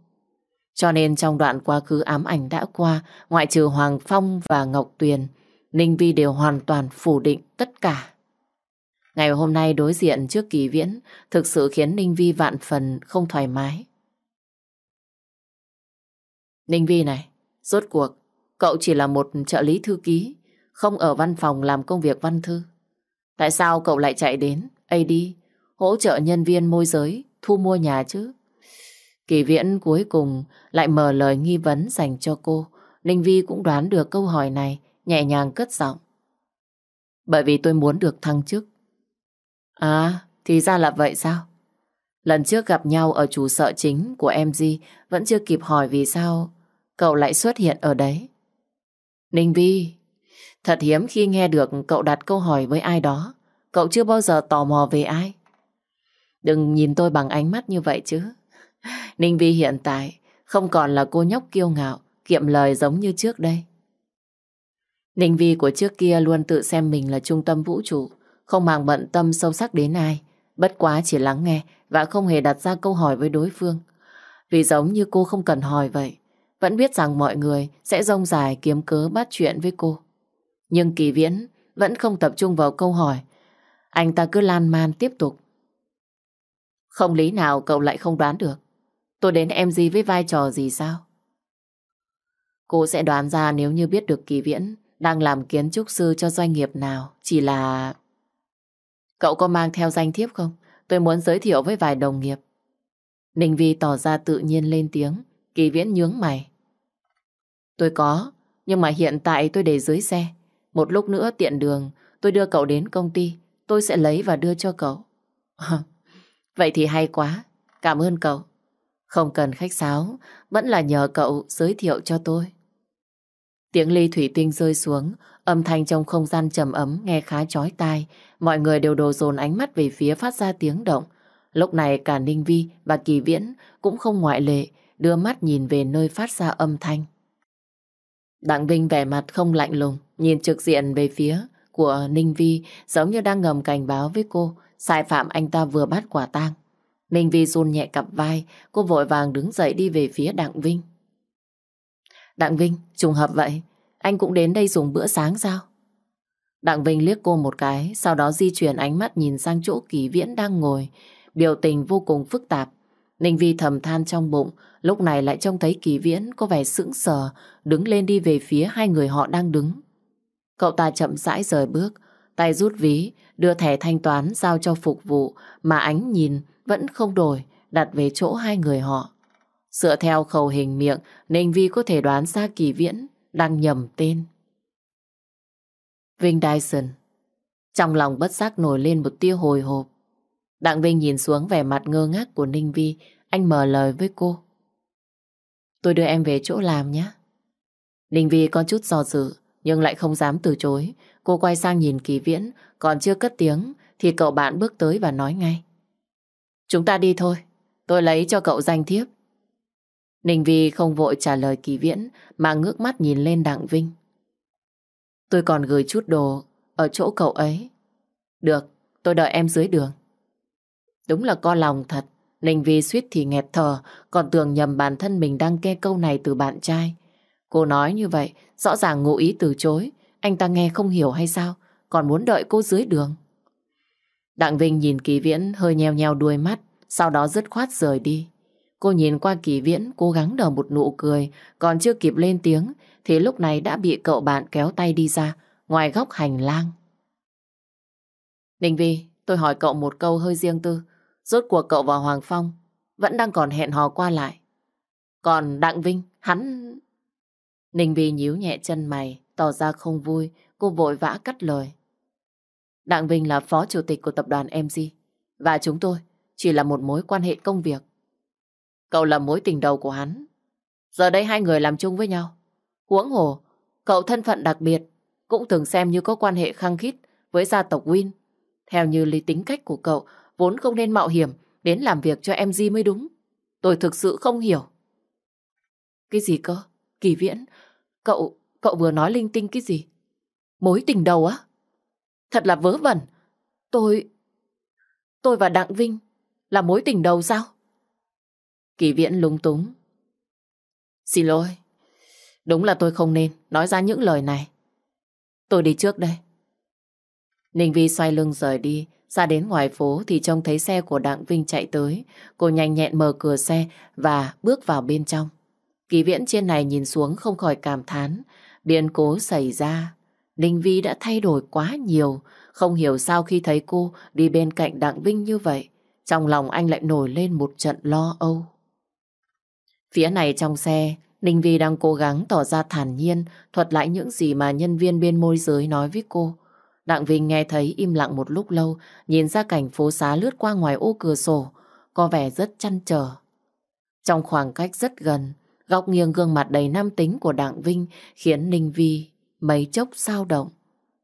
Cho nên trong đoạn quá khứ ám ảnh đã qua, ngoại trừ Hoàng Phong và Ngọc Tuyền, Ninh Vi đều hoàn toàn phủ định tất cả. Ngày hôm nay đối diện trước kỳ viễn thực sự khiến Ninh Vi vạn phần không thoải mái. Ninh Vi này, rốt cuộc, cậu chỉ là một trợ lý thư ký, không ở văn phòng làm công việc văn thư. Tại sao cậu lại chạy đến AD hỗ trợ nhân viên môi giới thu mua nhà chứ? Kỳ viễn cuối cùng lại mở lời nghi vấn dành cho cô. Ninh Vi cũng đoán được câu hỏi này, nhẹ nhàng cất giọng. Bởi vì tôi muốn được thăng chức. À, thì ra là vậy sao? Lần trước gặp nhau ở chủ sở chính của em Di vẫn chưa kịp hỏi vì sao cậu lại xuất hiện ở đấy. Ninh Vi, thật hiếm khi nghe được cậu đặt câu hỏi với ai đó. Cậu chưa bao giờ tò mò về ai. Đừng nhìn tôi bằng ánh mắt như vậy chứ. Ninh Vi hiện tại không còn là cô nhóc kiêu ngạo, kiệm lời giống như trước đây. Ninh Vi của trước kia luôn tự xem mình là trung tâm vũ trụ, không màng bận tâm sâu sắc đến ai, bất quá chỉ lắng nghe và không hề đặt ra câu hỏi với đối phương. Vì giống như cô không cần hỏi vậy, vẫn biết rằng mọi người sẽ rông dài kiếm cớ bắt chuyện với cô. Nhưng Kỳ Viễn vẫn không tập trung vào câu hỏi. Anh ta cứ lan man tiếp tục. Không lý nào cậu lại không đoán được. Tôi đến em gì với vai trò gì sao? Cô sẽ đoán ra nếu như biết được Kỳ Viễn đang làm kiến trúc sư cho doanh nghiệp nào. Chỉ là... Cậu có mang theo danh thiếp không? Tôi muốn giới thiệu với vài đồng nghiệp. Ninh Vi tỏ ra tự nhiên lên tiếng. Kỳ Viễn nhướng mày. Tôi có, nhưng mà hiện tại tôi để dưới xe. Một lúc nữa tiện đường, tôi đưa cậu đến công ty. Tôi sẽ lấy và đưa cho cậu. Vậy thì hay quá. Cảm ơn cậu. Không cần khách sáo, vẫn là nhờ cậu giới thiệu cho tôi. Tiếng ly thủy tinh rơi xuống, âm thanh trong không gian trầm ấm nghe khá chói tai. Mọi người đều đồ dồn ánh mắt về phía phát ra tiếng động. Lúc này cả Ninh Vi và Kỳ Viễn cũng không ngoại lệ, đưa mắt nhìn về nơi phát ra âm thanh. Đặng Vinh vẻ mặt không lạnh lùng, nhìn trực diện về phía của Ninh Vi giống như đang ngầm cảnh báo với cô sai phạm anh ta vừa bắt quả tang. Ninh Vi run nhẹ cặp vai, cô vội vàng đứng dậy đi về phía Đặng Vinh. Đặng Vinh, trùng hợp vậy, anh cũng đến đây dùng bữa sáng sao? Đặng Vinh liếc cô một cái, sau đó di chuyển ánh mắt nhìn sang chỗ Kỳ Viễn đang ngồi, biểu tình vô cùng phức tạp. Ninh Vi thầm than trong bụng, lúc này lại trông thấy Kỳ Viễn có vẻ sững sờ, đứng lên đi về phía hai người họ đang đứng. Cậu ta chậm rãi rời bước, tay rút ví, đưa thẻ thanh toán giao cho phục vụ mà ánh nhìn vẫn không đổi, đặt về chỗ hai người họ. Dựa theo khẩu hình miệng, Ninh Vi có thể đoán ra Kỳ Viễn đang nhầm tên. Vinh Dyson Trong lòng bất giác nổi lên một tia hồi hộp. Đặng Vinh nhìn xuống vẻ mặt ngơ ngác của Ninh Vi, anh mở lời với cô. Tôi đưa em về chỗ làm nhé. Ninh Vi có chút do dự, nhưng lại không dám từ chối. Cô quay sang nhìn Kỳ Viễn, còn chưa cất tiếng, thì cậu bạn bước tới và nói ngay. Chúng ta đi thôi, tôi lấy cho cậu danh thiếp. Ninh Vi không vội trả lời Kỳ Viễn, mà ngước mắt nhìn lên Đặng Vinh. Tôi còn gửi chút đồ ở chỗ cậu ấy. Được, tôi đợi em dưới đường. Đúng là co lòng thật. Ninh Vi suýt thì nghẹt thở, còn tưởng nhầm bản thân mình đang nghe câu này từ bạn trai. Cô nói như vậy, rõ ràng ngụ ý từ chối. Anh ta nghe không hiểu hay sao, còn muốn đợi cô dưới đường. Đặng Vinh nhìn Kỳ Viễn hơi nheo nheo đuôi mắt, sau đó dứt khoát rời đi. Cô nhìn qua Kỳ Viễn, cố gắng nở một nụ cười, còn chưa kịp lên tiếng, thì lúc này đã bị cậu bạn kéo tay đi ra, ngoài góc hành lang. Ninh Vi, tôi hỏi cậu một câu hơi riêng tư. Rốt cuộc cậu và Hoàng Phong vẫn đang còn hẹn hò qua lại. Còn Đặng Vinh, hắn... Ninh Vi nhíu nhẹ chân mày, tỏ ra không vui, cô vội vã cắt lời. Đặng Vinh là phó chủ tịch của tập đoàn MG, và chúng tôi chỉ là một mối quan hệ công việc. Cậu là mối tình đầu của hắn. Giờ đây hai người làm chung với nhau. Huống hồ, cậu thân phận đặc biệt, cũng từng xem như có quan hệ khăng khít với gia tộc Win. Theo như lý tính cách của cậu, vốn không nên mạo hiểm đến làm việc cho MG mới đúng. Tôi thực sự không hiểu. Cái gì cơ? Kỳ viễn, cậu, cậu vừa nói linh tinh cái gì? Mối tình đầu á? Thật là vớ vẩn. Tôi... Tôi và Đặng Vinh là mối tình đầu sao? Kỳ viễn lúng túng. Xin lỗi. Đúng là tôi không nên nói ra những lời này. Tôi đi trước đây. Ninh Vi xoay lưng rời đi, ra đến ngoài phố thì trông thấy xe của Đặng Vinh chạy tới. Cô nhanh nhẹn mở cửa xe và bước vào bên trong. Kỳ viễn trên này nhìn xuống không khỏi cảm thán. Biến cố xảy ra. Ninh Vi đã thay đổi quá nhiều. Không hiểu sao khi thấy cô đi bên cạnh Đặng Vinh như vậy. Trong lòng anh lại nổi lên một trận lo âu. Phía này trong xe, Ninh Vi đang cố gắng tỏ ra thản nhiên, thuật lại những gì mà nhân viên bên môi giới nói với cô. Đặng Vinh nghe thấy im lặng một lúc lâu, nhìn ra cảnh phố xá lướt qua ngoài ô cửa sổ, có vẻ rất chăn trở. Trong khoảng cách rất gần, góc nghiêng gương mặt đầy nam tính của Đặng Vinh khiến Ninh Vi mấy chốc sao động.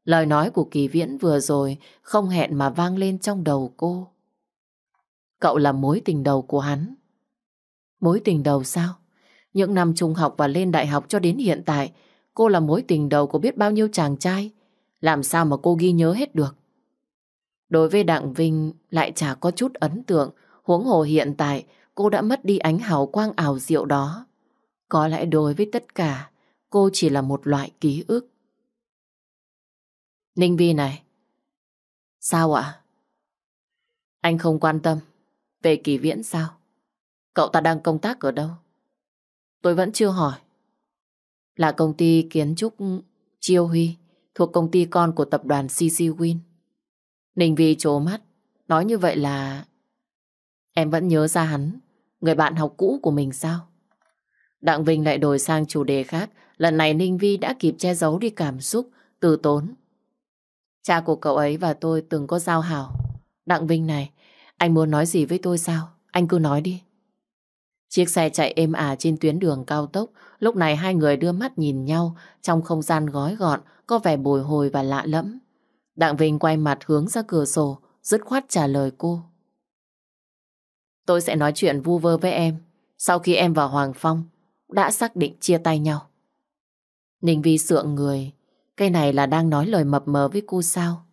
Lời nói của Kỳ Viễn vừa rồi không hẹn mà vang lên trong đầu cô. Cậu là mối tình đầu của hắn. Mối tình đầu sao? Những năm trung học và lên đại học cho đến hiện tại, cô là mối tình đầu của biết bao nhiêu chàng trai. Làm sao mà cô ghi nhớ hết được? Đối với Đặng Vinh lại chả có chút ấn tượng, huống hồ hiện tại cô đã mất đi ánh hào quang ảo diệu đó. Có lẽ đối với tất cả, cô chỉ là một loại ký ức. Ninh Vi này. Sao ạ? Anh không quan tâm về kỳ viễn sao? Cậu ta đang công tác ở đâu? Tôi vẫn chưa hỏi. Là công ty kiến trúc Chiêu Huy thuộc công ty con của tập đoàn CC Win. Ninh Vi trố mắt, nói như vậy là... Em vẫn nhớ ra hắn, người bạn học cũ của mình sao? Đặng Vinh lại đổi sang chủ đề khác, lần này Ninh Vi đã kịp che giấu đi cảm xúc, từ tốn. Cha của cậu ấy và tôi từng có giao hảo. Đặng Vinh này, anh muốn nói gì với tôi sao? Anh cứ nói đi. Chiếc xe chạy êm ả trên tuyến đường cao tốc, lúc này hai người đưa mắt nhìn nhau trong không gian gói gọn, có vẻ bồi hồi và lạ lẫm. Đặng Vinh quay mặt hướng ra cửa sổ, dứt khoát trả lời cô. Tôi sẽ nói chuyện vu vơ với em, sau khi em và Hoàng Phong đã xác định chia tay nhau. Ninh Vi sượng người, cái này là đang nói lời mập mờ với cô sao?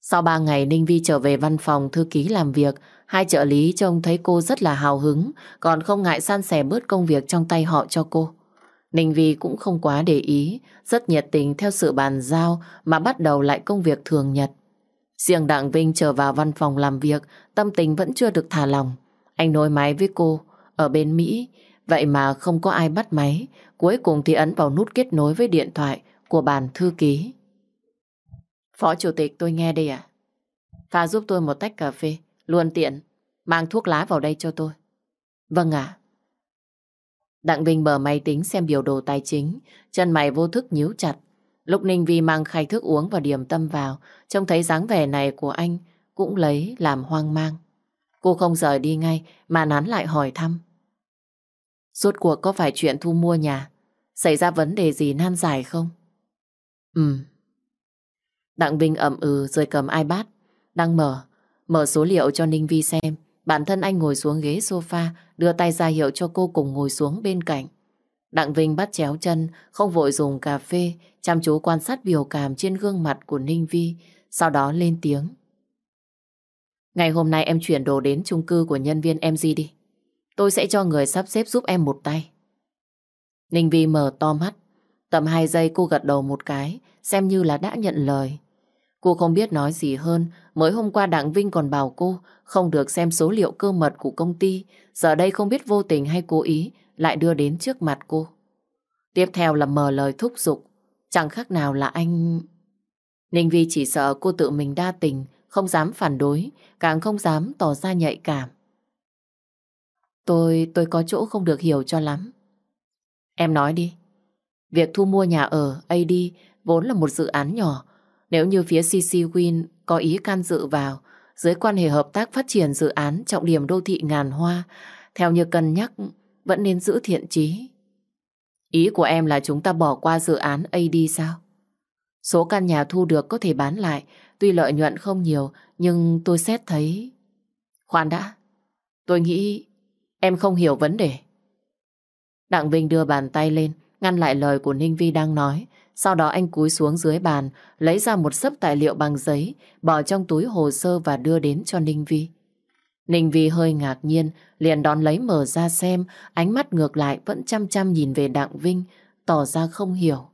Sau ba ngày Ninh Vi trở về văn phòng thư ký làm việc, hai trợ lý trông thấy cô rất là hào hứng, còn không ngại san sẻ bớt công việc trong tay họ cho cô. Ninh Vi cũng không quá để ý, rất nhiệt tình theo sự bàn giao mà bắt đầu lại công việc thường nhật. Riêng Đặng Vinh trở vào văn phòng làm việc, tâm tình vẫn chưa được thả lòng. Anh nối máy với cô, ở bên Mỹ, vậy mà không có ai bắt máy, cuối cùng thì ấn vào nút kết nối với điện thoại của bàn thư ký. Phó Chủ tịch tôi nghe đây à Pha giúp tôi một tách cà phê, luôn tiện, mang thuốc lá vào đây cho tôi. Vâng ạ. Đặng Vinh mở máy tính xem biểu đồ tài chính, chân mày vô thức nhíu chặt. Lúc Ninh Vi mang khay thức uống và điểm tâm vào, trông thấy dáng vẻ này của anh cũng lấy làm hoang mang. Cô không rời đi ngay mà nán lại hỏi thăm. Rốt cuộc có phải chuyện thu mua nhà xảy ra vấn đề gì nan giải không? Ừ. Đặng Vinh ẩm ừ rồi cầm iPad, đang mở, mở số liệu cho Ninh Vi xem. Bản thân anh ngồi xuống ghế sofa, đưa tay ra hiệu cho cô cùng ngồi xuống bên cạnh. Đặng Vinh bắt chéo chân, không vội dùng cà phê, chăm chú quan sát biểu cảm trên gương mặt của Ninh Vi, sau đó lên tiếng. Ngày hôm nay em chuyển đồ đến chung cư của nhân viên MG đi. Tôi sẽ cho người sắp xếp giúp em một tay. Ninh Vi mở to mắt, tầm hai giây cô gật đầu một cái, xem như là đã nhận lời. Cô không biết nói gì hơn, mới hôm qua Đặng Vinh còn bảo cô không được xem số liệu cơ mật của công ty, giờ đây không biết vô tình hay cố ý lại đưa đến trước mặt cô. Tiếp theo là mở lời thúc giục, chẳng khác nào là anh... Ninh Vi chỉ sợ cô tự mình đa tình, không dám phản đối, càng không dám tỏ ra nhạy cảm. Tôi, tôi có chỗ không được hiểu cho lắm. Em nói đi. Việc thu mua nhà ở AD vốn là một dự án nhỏ, nếu như phía CC Win có ý can dự vào, dưới quan hệ hợp tác phát triển dự án trọng điểm đô thị ngàn hoa, theo như cân nhắc, vẫn nên giữ thiện trí Ý của em là chúng ta bỏ qua dự án AD sao? Số căn nhà thu được có thể bán lại, tuy lợi nhuận không nhiều, nhưng tôi xét thấy... Khoan đã, tôi nghĩ em không hiểu vấn đề. Đặng Vinh đưa bàn tay lên, ngăn lại lời của Ninh Vi đang nói, sau đó anh cúi xuống dưới bàn, lấy ra một sấp tài liệu bằng giấy, bỏ trong túi hồ sơ và đưa đến cho Ninh Vi. Ninh Vi hơi ngạc nhiên, liền đón lấy mở ra xem, ánh mắt ngược lại vẫn chăm chăm nhìn về Đặng Vinh, tỏ ra không hiểu.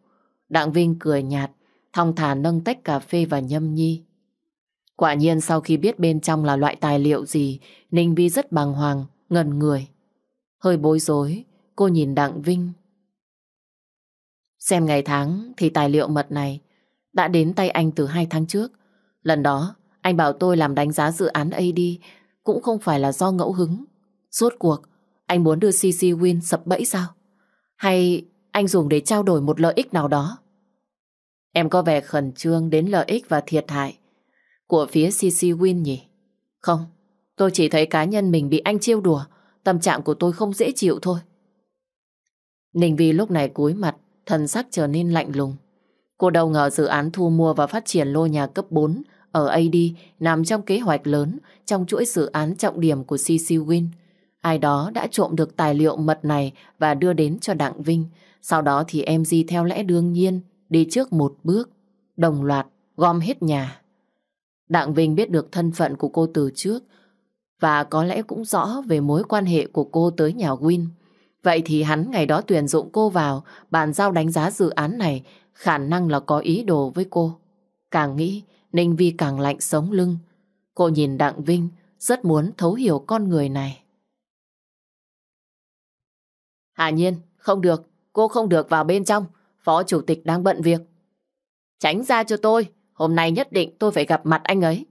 Đặng Vinh cười nhạt, thong thả nâng tách cà phê và nhâm nhi. Quả nhiên sau khi biết bên trong là loại tài liệu gì, Ninh Vi rất bàng hoàng, ngần người. Hơi bối rối, cô nhìn Đặng Vinh. Xem ngày tháng thì tài liệu mật này đã đến tay anh từ hai tháng trước. Lần đó, anh bảo tôi làm đánh giá dự án AD cũng không phải là do ngẫu hứng. Rốt cuộc, anh muốn đưa CC Win sập bẫy sao? Hay anh dùng để trao đổi một lợi ích nào đó? Em có vẻ khẩn trương đến lợi ích và thiệt hại của phía CC Win nhỉ? Không, tôi chỉ thấy cá nhân mình bị anh trêu đùa, tâm trạng của tôi không dễ chịu thôi. Ninh Vi lúc này cúi mặt, thần sắc trở nên lạnh lùng. Cô đâu ngờ dự án thu mua và phát triển lô nhà cấp 4 ở AD nằm trong kế hoạch lớn trong chuỗi dự án trọng điểm của CC Win. Ai đó đã trộm được tài liệu mật này và đưa đến cho Đặng Vinh. Sau đó thì em di theo lẽ đương nhiên đi trước một bước, đồng loạt gom hết nhà. Đặng Vinh biết được thân phận của cô từ trước và có lẽ cũng rõ về mối quan hệ của cô tới nhà Win. Vậy thì hắn ngày đó tuyển dụng cô vào bàn giao đánh giá dự án này khả năng là có ý đồ với cô. Càng nghĩ, Ninh Vi càng lạnh sống lưng. Cô nhìn Đặng Vinh rất muốn thấu hiểu con người này. Hà nhiên, không được, cô không được vào bên trong. Phó chủ tịch đang bận việc. Tránh ra cho tôi, hôm nay nhất định tôi phải gặp mặt anh ấy.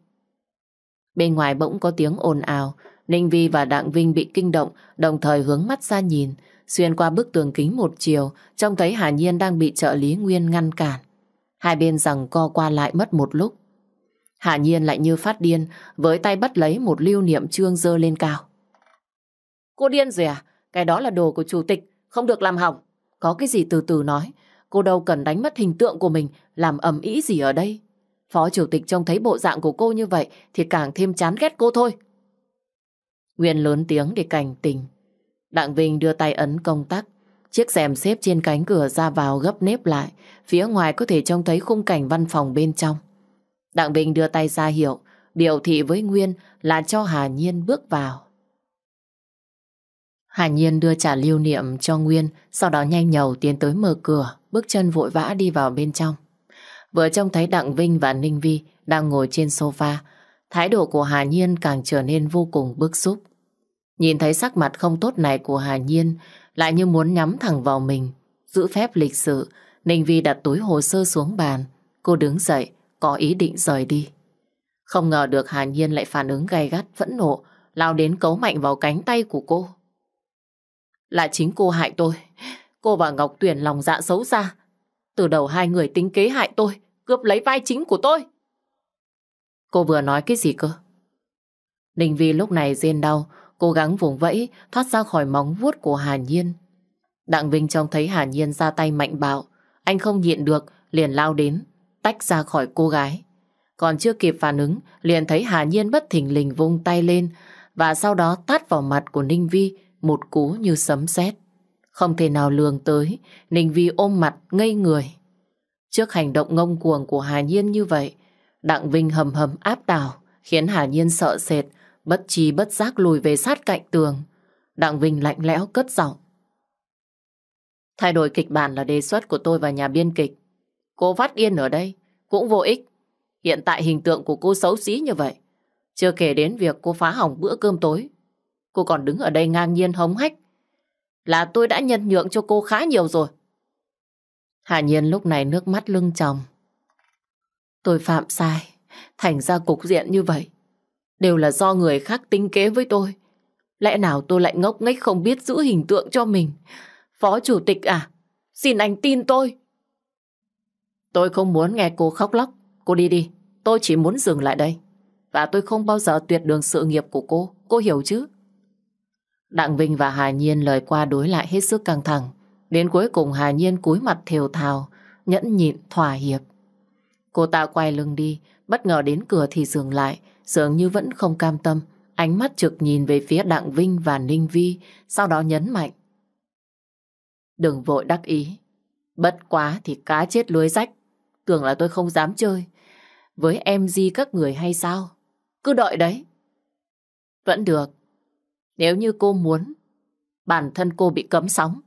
Bên ngoài bỗng có tiếng ồn ào, Ninh Vi và Đặng Vinh bị kinh động, đồng thời hướng mắt ra nhìn, xuyên qua bức tường kính một chiều, trông thấy Hà Nhiên đang bị trợ lý Nguyên ngăn cản. Hai bên rằng co qua lại mất một lúc. Hà Nhiên lại như phát điên, với tay bắt lấy một lưu niệm trương dơ lên cao. Cô điên rồi à? Cái đó là đồ của chủ tịch, không được làm hỏng. Có cái gì từ từ nói, cô đâu cần đánh mất hình tượng của mình, làm ầm ĩ gì ở đây. Phó chủ tịch trông thấy bộ dạng của cô như vậy thì càng thêm chán ghét cô thôi. Nguyên lớn tiếng để cảnh tình. Đặng Vinh đưa tay ấn công tắc. Chiếc rèm xếp trên cánh cửa ra vào gấp nếp lại. Phía ngoài có thể trông thấy khung cảnh văn phòng bên trong. Đặng Vinh đưa tay ra hiệu, biểu thị với Nguyên là cho Hà Nhiên bước vào. Hà Nhiên đưa trả lưu niệm cho Nguyên, sau đó nhanh nhầu tiến tới mở cửa, bước chân vội vã đi vào bên trong. Vừa trông thấy Đặng Vinh và Ninh Vi đang ngồi trên sofa, thái độ của Hà Nhiên càng trở nên vô cùng bức xúc. Nhìn thấy sắc mặt không tốt này của Hà Nhiên, lại như muốn nhắm thẳng vào mình, giữ phép lịch sự, Ninh Vi đặt túi hồ sơ xuống bàn. Cô đứng dậy, có ý định rời đi. Không ngờ được Hà Nhiên lại phản ứng gay gắt, phẫn nộ, lao đến cấu mạnh vào cánh tay của cô. Là chính cô hại tôi. Cô và Ngọc Tuyền lòng dạ xấu xa. Từ đầu hai người tính kế hại tôi, cướp lấy vai chính của tôi. Cô vừa nói cái gì cơ? Ninh Vi lúc này rên đau, cố gắng vùng vẫy, thoát ra khỏi móng vuốt của Hà Nhiên. Đặng Vinh trông thấy Hà Nhiên ra tay mạnh bạo, anh không nhịn được, liền lao đến, tách ra khỏi cô gái. Còn chưa kịp phản ứng, liền thấy Hà Nhiên bất thình lình vung tay lên và sau đó tát vào mặt của Ninh Vi một cú như sấm sét. Không thể nào lường tới, Ninh Vi ôm mặt ngây người. Trước hành động ngông cuồng của Hà Nhiên như vậy, Đặng Vinh hầm hầm áp đảo, khiến Hà Nhiên sợ sệt, bất trí bất giác lùi về sát cạnh tường. Đặng Vinh lạnh lẽo cất giọng. Thay đổi kịch bản là đề xuất của tôi và nhà biên kịch. Cô phát yên ở đây, cũng vô ích. Hiện tại hình tượng của cô xấu xí như vậy. Chưa kể đến việc cô phá hỏng bữa cơm tối. Cô còn đứng ở đây ngang nhiên hống hách. Là tôi đã nhân nhượng cho cô khá nhiều rồi. Hạ nhiên lúc này nước mắt lưng tròng. Tôi phạm sai, thành ra cục diện như vậy. Đều là do người khác tính kế với tôi. Lẽ nào tôi lại ngốc nghếch không biết giữ hình tượng cho mình? Phó chủ tịch à? Xin anh tin tôi. Tôi không muốn nghe cô khóc lóc. Cô đi đi. Tôi chỉ muốn dừng lại đây. Và tôi không bao giờ tuyệt đường sự nghiệp của cô. Cô hiểu chứ? Đặng Vinh và Hà Nhiên lời qua đối lại hết sức căng thẳng. Đến cuối cùng Hà Nhiên cúi mặt thều thào, nhẫn nhịn thỏa hiệp. Cô ta quay lưng đi, bất ngờ đến cửa thì dừng lại, dường như vẫn không cam tâm. Ánh mắt trực nhìn về phía Đặng Vinh và Ninh Vi, sau đó nhấn mạnh. Đừng vội đắc ý. Bất quá thì cá chết lưới rách. Tưởng là tôi không dám chơi. Với em gì các người hay sao? Cứ đợi đấy. Vẫn được. Nếu như cô muốn, bản thân cô bị cấm sóng.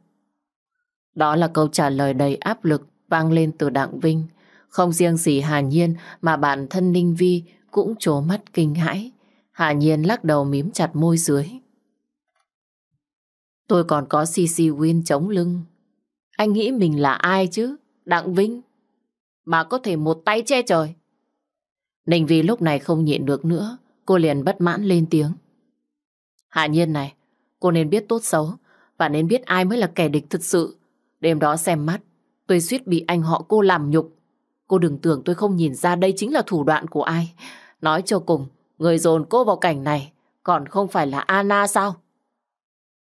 Đó là câu trả lời đầy áp lực vang lên từ Đặng Vinh. Không riêng gì Hà Nhiên mà bản thân Ninh Vi cũng trố mắt kinh hãi. Hà Nhiên lắc đầu mím chặt môi dưới. Tôi còn có CC Win chống lưng. Anh nghĩ mình là ai chứ? Đặng Vinh. Mà có thể một tay che trời. Ninh Vi lúc này không nhịn được nữa. Cô liền bất mãn lên tiếng. hà nhiên này, cô nên biết tốt xấu và nên biết ai mới là kẻ địch thực sự. Đêm đó xem mắt, tôi suýt bị anh họ cô làm nhục. Cô đừng tưởng tôi không nhìn ra đây chính là thủ đoạn của ai. Nói cho cùng, người dồn cô vào cảnh này còn không phải là Anna sao?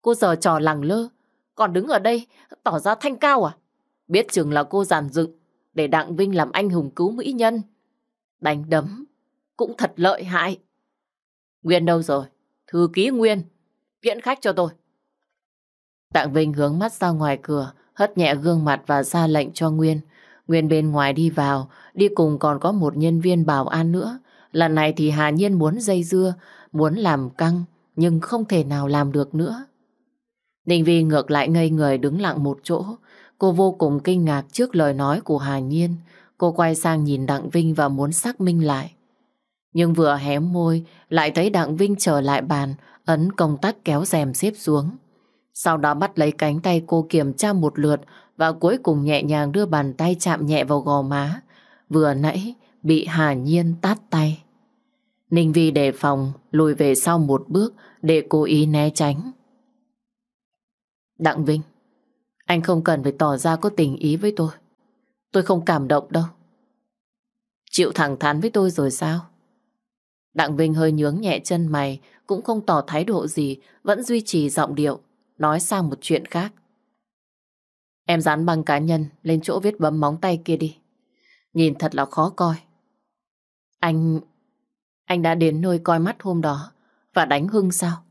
Cô giờ trò lằng lơ, còn đứng ở đây tỏ ra thanh cao à? Biết chừng là cô giàn dựng để Đặng Vinh làm anh hùng cứu mỹ nhân. Đánh đấm cũng thật lợi hại. Nguyên đâu rồi? Thư ký Nguyên, tiễn khách cho tôi. Đặng Vinh hướng mắt ra ngoài cửa, hất nhẹ gương mặt và ra lệnh cho Nguyên. Nguyên bên ngoài đi vào, đi cùng còn có một nhân viên bảo an nữa. Lần này thì Hà Nhiên muốn dây dưa, muốn làm căng, nhưng không thể nào làm được nữa. Ninh Vi ngược lại ngây người đứng lặng một chỗ. Cô vô cùng kinh ngạc trước lời nói của Hà Nhiên. Cô quay sang nhìn Đặng Vinh và muốn xác minh lại. Nhưng vừa hé môi, lại thấy Đặng Vinh trở lại bàn, ấn công tắc kéo rèm xếp xuống. Sau đó bắt lấy cánh tay cô kiểm tra một lượt và cuối cùng nhẹ nhàng đưa bàn tay chạm nhẹ vào gò má. Vừa nãy bị Hà Nhiên tát tay. Ninh Vi đề phòng lùi về sau một bước để cố ý né tránh. Đặng Vinh, anh không cần phải tỏ ra có tình ý với tôi. Tôi không cảm động đâu. Chịu thẳng thắn với tôi rồi sao? Đặng Vinh hơi nhướng nhẹ chân mày, cũng không tỏ thái độ gì, vẫn duy trì giọng điệu, nói sang một chuyện khác. Em dán băng cá nhân lên chỗ vết bấm móng tay kia đi. Nhìn thật là khó coi. Anh... Anh đã đến nơi coi mắt hôm đó và đánh Hưng sao?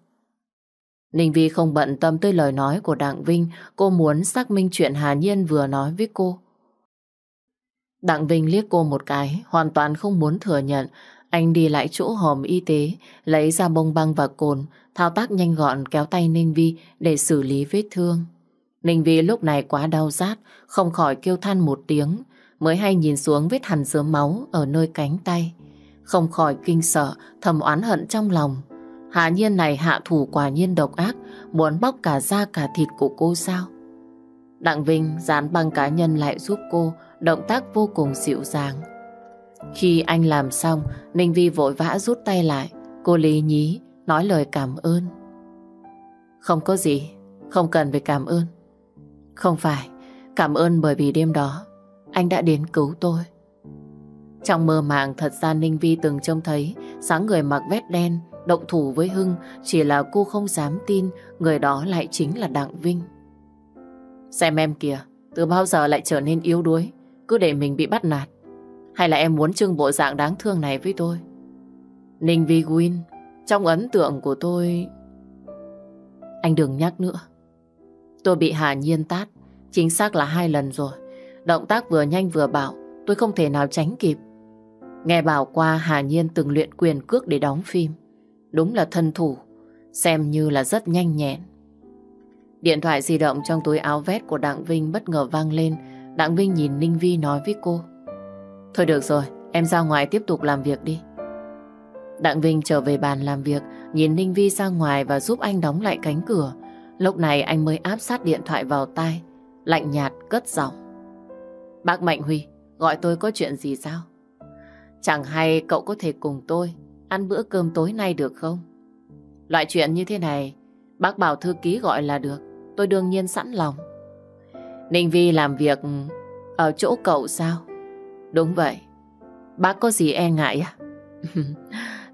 Ninh Vi không bận tâm tới lời nói của Đặng Vinh, cô muốn xác minh chuyện Hà Nhiên vừa nói với cô. Đặng Vinh liếc cô một cái, hoàn toàn không muốn thừa nhận. Anh đi lại chỗ hòm y tế, lấy ra bông băng và cồn, thao tác nhanh gọn kéo tay Ninh Vi để xử lý vết thương. Ninh Vi lúc này quá đau rát, không khỏi kêu than một tiếng, mới hay nhìn xuống vết hằn dứa máu ở nơi cánh tay. Không khỏi kinh sợ, thầm oán hận trong lòng. Hạ nhiên này hạ thủ quả nhiên độc ác, muốn bóc cả da cả thịt của cô sao? Đặng Vinh dán băng cá nhân lại giúp cô, động tác vô cùng dịu dàng. Khi anh làm xong, Ninh Vi vội vã rút tay lại. Cô lý nhí, nói lời cảm ơn. Không có gì, không cần phải cảm ơn. Không phải, cảm ơn bởi vì đêm đó anh đã đến cứu tôi. Trong mơ màng thật ra Ninh Vi từng trông thấy sáng người mặc vest đen động thủ với Hưng chỉ là cô không dám tin người đó lại chính là Đặng Vinh. Xem em kìa, từ bao giờ lại trở nên yếu đuối, cứ để mình bị bắt nạt. Hay là em muốn trưng bộ dạng đáng thương này với tôi? Ninh Vi Win, trong ấn tượng của tôi... Anh đừng nhắc nữa. Tôi bị Hà Nhiên tát, chính xác là hai lần rồi. Động tác vừa nhanh vừa bạo, tôi không thể nào tránh kịp. Nghe bảo qua Hà Nhiên từng luyện quyền cước để đóng phim. Đúng là thân thủ, xem như là rất nhanh nhẹn. Điện thoại di động trong túi áo vest của Đặng Vinh bất ngờ vang lên. Đặng Vinh nhìn Ninh Vi nói với cô. Thôi được rồi, em ra ngoài tiếp tục làm việc đi. Đặng Vinh trở về bàn làm việc, nhìn Ninh Vi ra ngoài và giúp anh đóng lại cánh cửa. Lúc này anh mới áp sát điện thoại vào tai, lạnh nhạt cất giọng. Bác Mạnh Huy, gọi tôi có chuyện gì sao? Chẳng hay cậu có thể cùng tôi ăn bữa cơm tối nay được không? Loại chuyện như thế này, bác bảo thư ký gọi là được. Tôi đương nhiên sẵn lòng. Ninh Vi làm việc ở chỗ cậu sao? Đúng vậy. Bác có gì e ngại à?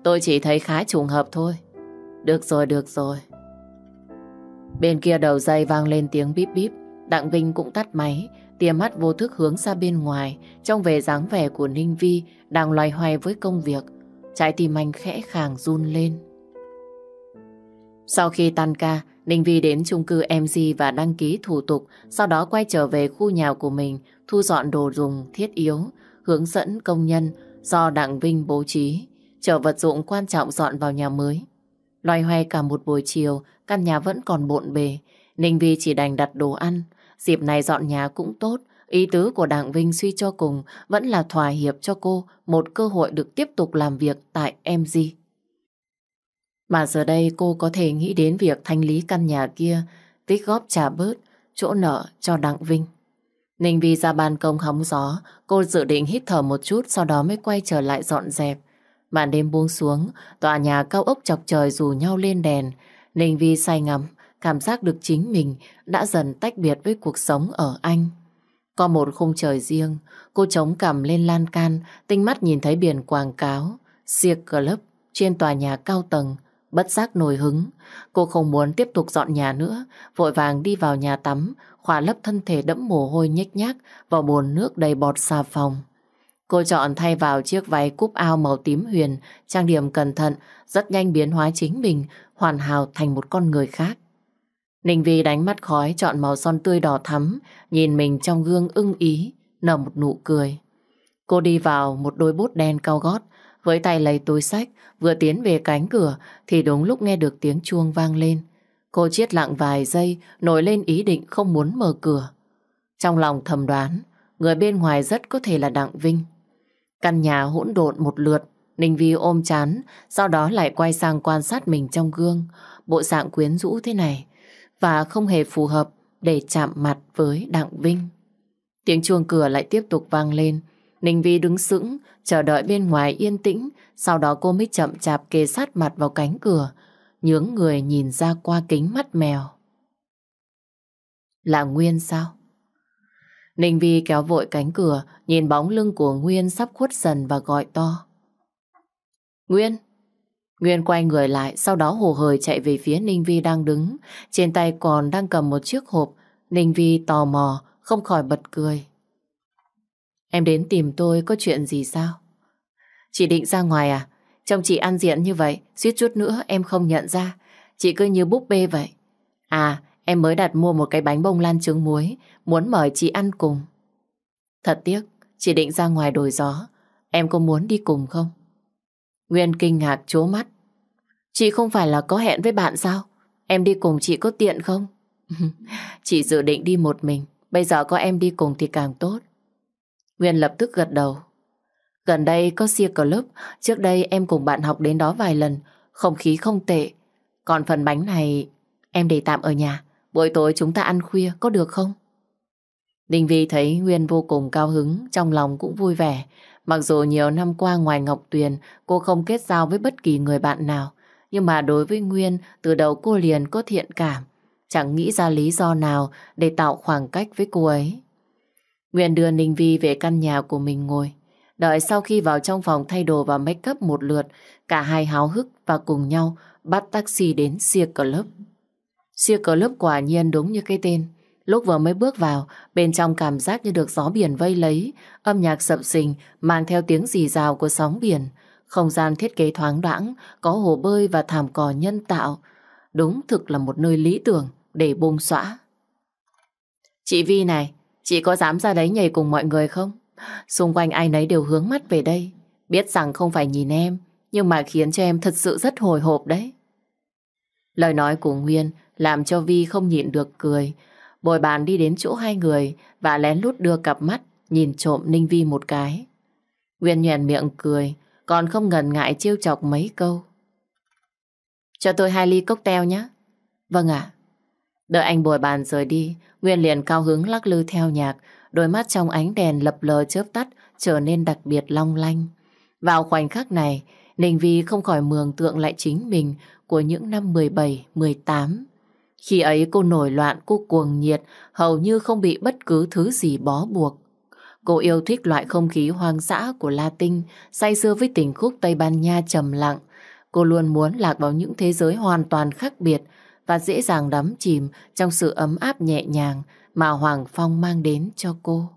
tôi chỉ thấy khá trùng hợp thôi. Được rồi, được rồi. Bên kia đầu dây vang lên tiếng bíp bíp. Đặng Vinh cũng tắt máy, tia mắt vô thức hướng ra bên ngoài, trong về dáng vẻ của Ninh Vi đang loay hoay với công việc. Trái tim anh khẽ khàng run lên. Sau khi tan ca, Ninh Vi đến chung cư MG và đăng ký thủ tục, sau đó quay trở về khu nhà của mình, thu dọn đồ dùng thiết yếu, hướng dẫn công nhân do Đặng Vinh bố trí, chở vật dụng quan trọng dọn vào nhà mới. Loay hoay cả một buổi chiều, căn nhà vẫn còn bộn bề. Ninh Vi chỉ đành đặt đồ ăn. Dịp này dọn nhà cũng tốt. Ý tứ của Đặng Vinh suy cho cùng vẫn là thỏa hiệp cho cô một cơ hội được tiếp tục làm việc tại MG. Mà giờ đây cô có thể nghĩ đến việc thanh lý căn nhà kia, tích góp trả bớt chỗ nợ cho Đặng Vinh. Ninh Vi ra ban công hóng gió, cô dự định hít thở một chút sau đó mới quay trở lại dọn dẹp. Màn đêm buông xuống, tòa nhà cao ốc chọc trời rủ nhau lên đèn. Ninh Vi say ngắm, cảm giác được chính mình đã dần tách biệt với cuộc sống ở Anh. Có một khung trời riêng, cô chống cằm lên lan can, tinh mắt nhìn thấy biển quảng cáo, Siếc Club trên tòa nhà cao tầng, bất giác nổi hứng. Cô không muốn tiếp tục dọn nhà nữa, vội vàng đi vào nhà tắm, khỏa lấp thân thể đẫm mồ hôi nhếch nhác vào bồn nước đầy bọt xà phòng. Cô chọn thay vào chiếc váy cúp ao màu tím huyền, trang điểm cẩn thận, rất nhanh biến hóa chính mình, hoàn hảo thành một con người khác. Ninh Vi đánh mắt khói chọn màu son tươi đỏ thắm, nhìn mình trong gương ưng ý, nở một nụ cười. Cô đi vào một đôi bốt đen cao gót, với tay lấy túi sách, vừa tiến về cánh cửa thì đúng lúc nghe được tiếng chuông vang lên. Cô chiết lặng vài giây, nổi lên ý định không muốn mở cửa. Trong lòng thầm đoán, người bên ngoài rất có thể là Đặng Vinh. Căn nhà hỗn độn một lượt, Ninh Vi ôm chán, sau đó lại quay sang quan sát mình trong gương. Bộ dạng quyến rũ thế này, và không hề phù hợp để chạm mặt với Đặng Vinh. Tiếng chuông cửa lại tiếp tục vang lên. Ninh Vi đứng sững, chờ đợi bên ngoài yên tĩnh, sau đó cô mới chậm chạp kề sát mặt vào cánh cửa, nhướng người nhìn ra qua kính mắt mèo. Là Nguyên sao? Ninh Vi kéo vội cánh cửa, nhìn bóng lưng của Nguyên sắp khuất dần và gọi to. Nguyên! Nguyên quay người lại, sau đó hồ hời chạy về phía Ninh Vi đang đứng. Trên tay còn đang cầm một chiếc hộp. Ninh Vi tò mò, không khỏi bật cười. Em đến tìm tôi có chuyện gì sao? Chị định ra ngoài à? Trông chị ăn diện như vậy, suýt chút nữa em không nhận ra. Chị cứ như búp bê vậy. À, em mới đặt mua một cái bánh bông lan trứng muối, muốn mời chị ăn cùng. Thật tiếc, chị định ra ngoài đổi gió. Em có muốn đi cùng không? Nguyên kinh ngạc chố mắt. Chị không phải là có hẹn với bạn sao? Em đi cùng chị có tiện không? chị dự định đi một mình. Bây giờ có em đi cùng thì càng tốt. Nguyên lập tức gật đầu. Gần đây có siêu club, trước đây em cùng bạn học đến đó vài lần, không khí không tệ. Còn phần bánh này em để tạm ở nhà, buổi tối chúng ta ăn khuya có được không? Đình Vi thấy Nguyên vô cùng cao hứng, trong lòng cũng vui vẻ. Mặc dù nhiều năm qua ngoài Ngọc Tuyền, cô không kết giao với bất kỳ người bạn nào. Nhưng mà đối với Nguyên, từ đầu cô liền có thiện cảm. Chẳng nghĩ ra lý do nào để tạo khoảng cách với cô ấy. Nguyên đưa Ninh Vi về căn nhà của mình ngồi. Đợi sau khi vào trong phòng thay đồ và make up một lượt, cả hai háo hức và cùng nhau bắt taxi đến Sia Club. Sia Club quả nhiên đúng như cái tên. Lúc vừa mới bước vào, bên trong cảm giác như được gió biển vây lấy, âm nhạc sập sình mang theo tiếng rì rào của sóng biển. Không gian thiết kế thoáng đãng, có hồ bơi và thảm cỏ nhân tạo. Đúng thực là một nơi lý tưởng để bông xõa. Chị Vi này, chị có dám ra đấy nhảy cùng mọi người không? Xung quanh ai nấy đều hướng mắt về đây. Biết rằng không phải nhìn em, nhưng mà khiến cho em thật sự rất hồi hộp đấy. Lời nói của Nguyên làm cho Vi không nhịn được cười. Bồi bàn đi đến chỗ hai người và lén lút đưa cặp mắt nhìn trộm Ninh Vi một cái. Nguyên nhoèn miệng cười, còn không ngần ngại trêu chọc mấy câu. Cho tôi hai ly cocktail nhé. Vâng ạ. Đợi anh bồi bàn rời đi, Nguyên liền cao hứng lắc lư theo nhạc, đôi mắt trong ánh đèn lập lờ chớp tắt trở nên đặc biệt long lanh. Vào khoảnh khắc này, Ninh Vi không khỏi mường tượng lại chính mình của những năm 17, 18. Khi ấy cô nổi loạn, cô cuồng nhiệt, hầu như không bị bất cứ thứ gì bó buộc. Cô yêu thích loại không khí hoang dã của Latin, say sưa với tình khúc Tây Ban Nha trầm lặng. Cô luôn muốn lạc vào những thế giới hoàn toàn khác biệt và dễ dàng đắm chìm trong sự ấm áp nhẹ nhàng mà Hoàng Phong mang đến cho cô.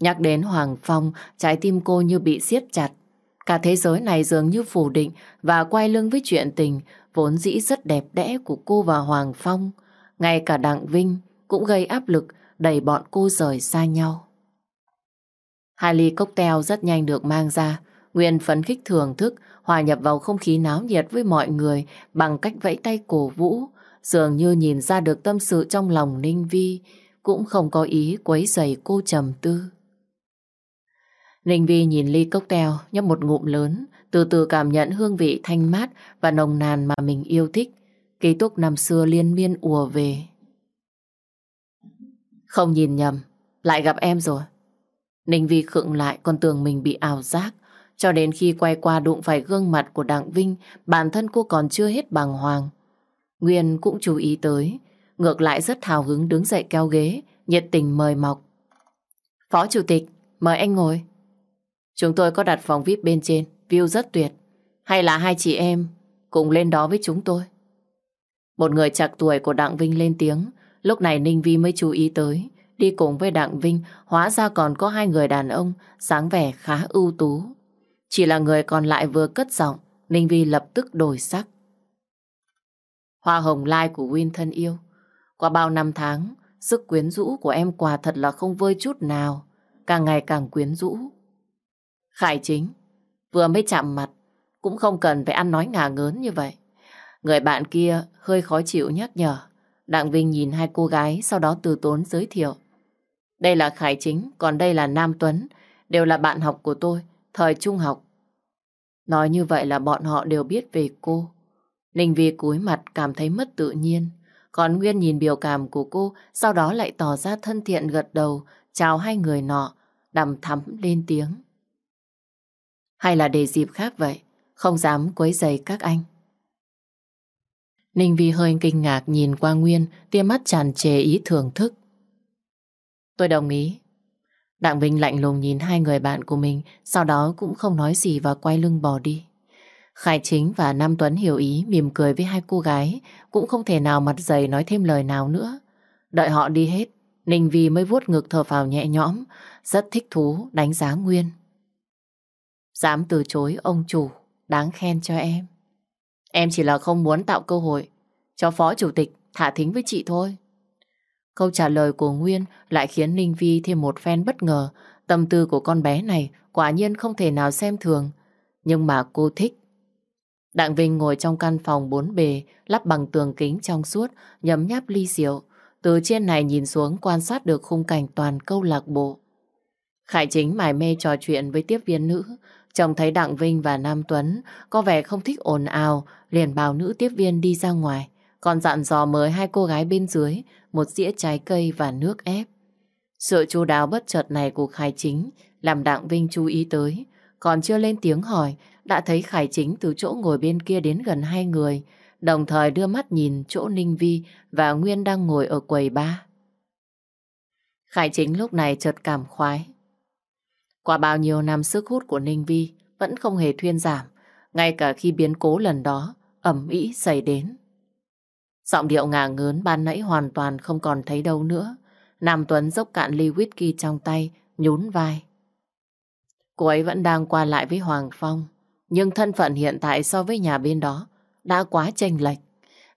Nhắc đến Hoàng Phong, trái tim cô như bị siết chặt. Cả thế giới này dường như phủ định và quay lưng với chuyện tình vốn dĩ rất đẹp đẽ của cô và Hoàng Phong. Ngay cả Đặng Vinh cũng gây áp lực đẩy bọn cô rời xa nhau. Hai ly cocktail rất nhanh được mang ra. Nguyên phấn khích thưởng thức, hòa nhập vào không khí náo nhiệt với mọi người bằng cách vẫy tay cổ vũ, dường như nhìn ra được tâm sự trong lòng Ninh Vi, cũng không có ý quấy rầy cô trầm tư. Ninh Vi nhìn ly cốc teo nhấp một ngụm lớn, từ từ cảm nhận hương vị thanh mát và nồng nàn mà mình yêu thích. Ký túc năm xưa liên miên ùa về. Không nhìn nhầm, lại gặp em rồi. Ninh Vi khựng lại còn tưởng mình bị ảo giác. Cho đến khi quay qua đụng phải gương mặt của Đặng Vinh, bản thân cô còn chưa hết bàng hoàng. Nguyên cũng chú ý tới, ngược lại rất hào hứng đứng dậy kéo ghế, nhiệt tình mời mọc. Phó Chủ tịch, mời anh ngồi. Chúng tôi có đặt phòng VIP bên trên, view rất tuyệt. Hay là hai chị em cùng lên đó với chúng tôi? Một người chạc tuổi của Đặng Vinh lên tiếng, lúc này Ninh Vi mới chú ý tới. Đi cùng với Đặng Vinh, hóa ra còn có hai người đàn ông, sáng vẻ khá ưu tú. Chỉ là người còn lại vừa cất giọng, Ninh Vi lập tức đổi sắc. Hoa hồng lai của Win thân yêu. Qua bao năm tháng, sức quyến rũ của em quả thật là không vơi chút nào, càng ngày càng quyến rũ. Khải chính, vừa mới chạm mặt, cũng không cần phải ăn nói ngả ngớn như vậy. Người bạn kia hơi khó chịu nhắc nhở. Đặng Vinh nhìn hai cô gái, sau đó từ tốn giới thiệu. Đây là Khải Chính, còn đây là Nam Tuấn, đều là bạn học của tôi, thời trung học. Nói như vậy là bọn họ đều biết về cô. Ninh Vi cúi mặt cảm thấy mất tự nhiên. Còn Nguyên nhìn biểu cảm của cô, sau đó lại tỏ ra thân thiện gật đầu, chào hai người nọ, đầm thắm lên tiếng. Hay là để dịp khác vậy, không dám quấy rầy các anh. Ninh Vi hơi kinh ngạc nhìn qua Nguyên, tia mắt tràn trề ý thưởng thức. Tôi đồng ý. Đặng Vinh lạnh lùng nhìn hai người bạn của mình, sau đó cũng không nói gì và quay lưng bỏ đi. Khải Chính và Nam Tuấn hiểu ý, mỉm cười với hai cô gái, cũng không thể nào mặt dày nói thêm lời nào nữa. Đợi họ đi hết, Ninh Vi mới vuốt ngực thở phào nhẹ nhõm, rất thích thú đánh giá Nguyên. Dám từ chối ông chủ, đáng khen cho em. Em chỉ là không muốn tạo cơ hội cho phó chủ tịch thả thính với chị thôi. Câu trả lời của Nguyên lại khiến Ninh Vi thêm một phen bất ngờ. Tâm tư của con bé này quả nhiên không thể nào xem thường. Nhưng mà cô thích. Đặng Vinh ngồi trong căn phòng bốn bề, lắp bằng tường kính trong suốt, nhấm nháp ly rượu. Từ trên này nhìn xuống quan sát được khung cảnh toàn câu lạc bộ. Khải chính mải mê trò chuyện với tiếp viên nữ. Chồng thấy Đặng Vinh và Nam Tuấn có vẻ không thích ồn ào, liền bảo nữ tiếp viên đi ra ngoài. Còn dặn dò mời hai cô gái bên dưới một dĩa trái cây và nước ép. Sự chú đáo bất chợt này của Khải Chính làm Đặng Vinh chú ý tới. Còn chưa lên tiếng hỏi, đã thấy Khải Chính từ chỗ ngồi bên kia đến gần hai người, đồng thời đưa mắt nhìn chỗ Ninh Vi và Nguyên đang ngồi ở quầy ba. Khải Chính lúc này chợt cảm khoái. Qua bao nhiêu năm sức hút của Ninh Vi vẫn không hề thuyên giảm, ngay cả khi biến cố lần đó ẩm ý xảy đến. Giọng điệu ngả ngớn ban nãy hoàn toàn không còn thấy đâu nữa. Nam Tuấn dốc cạn ly whisky trong tay, nhún vai. Cô ấy vẫn đang qua lại với Hoàng Phong, nhưng thân phận hiện tại so với nhà bên đó đã quá chênh lệch,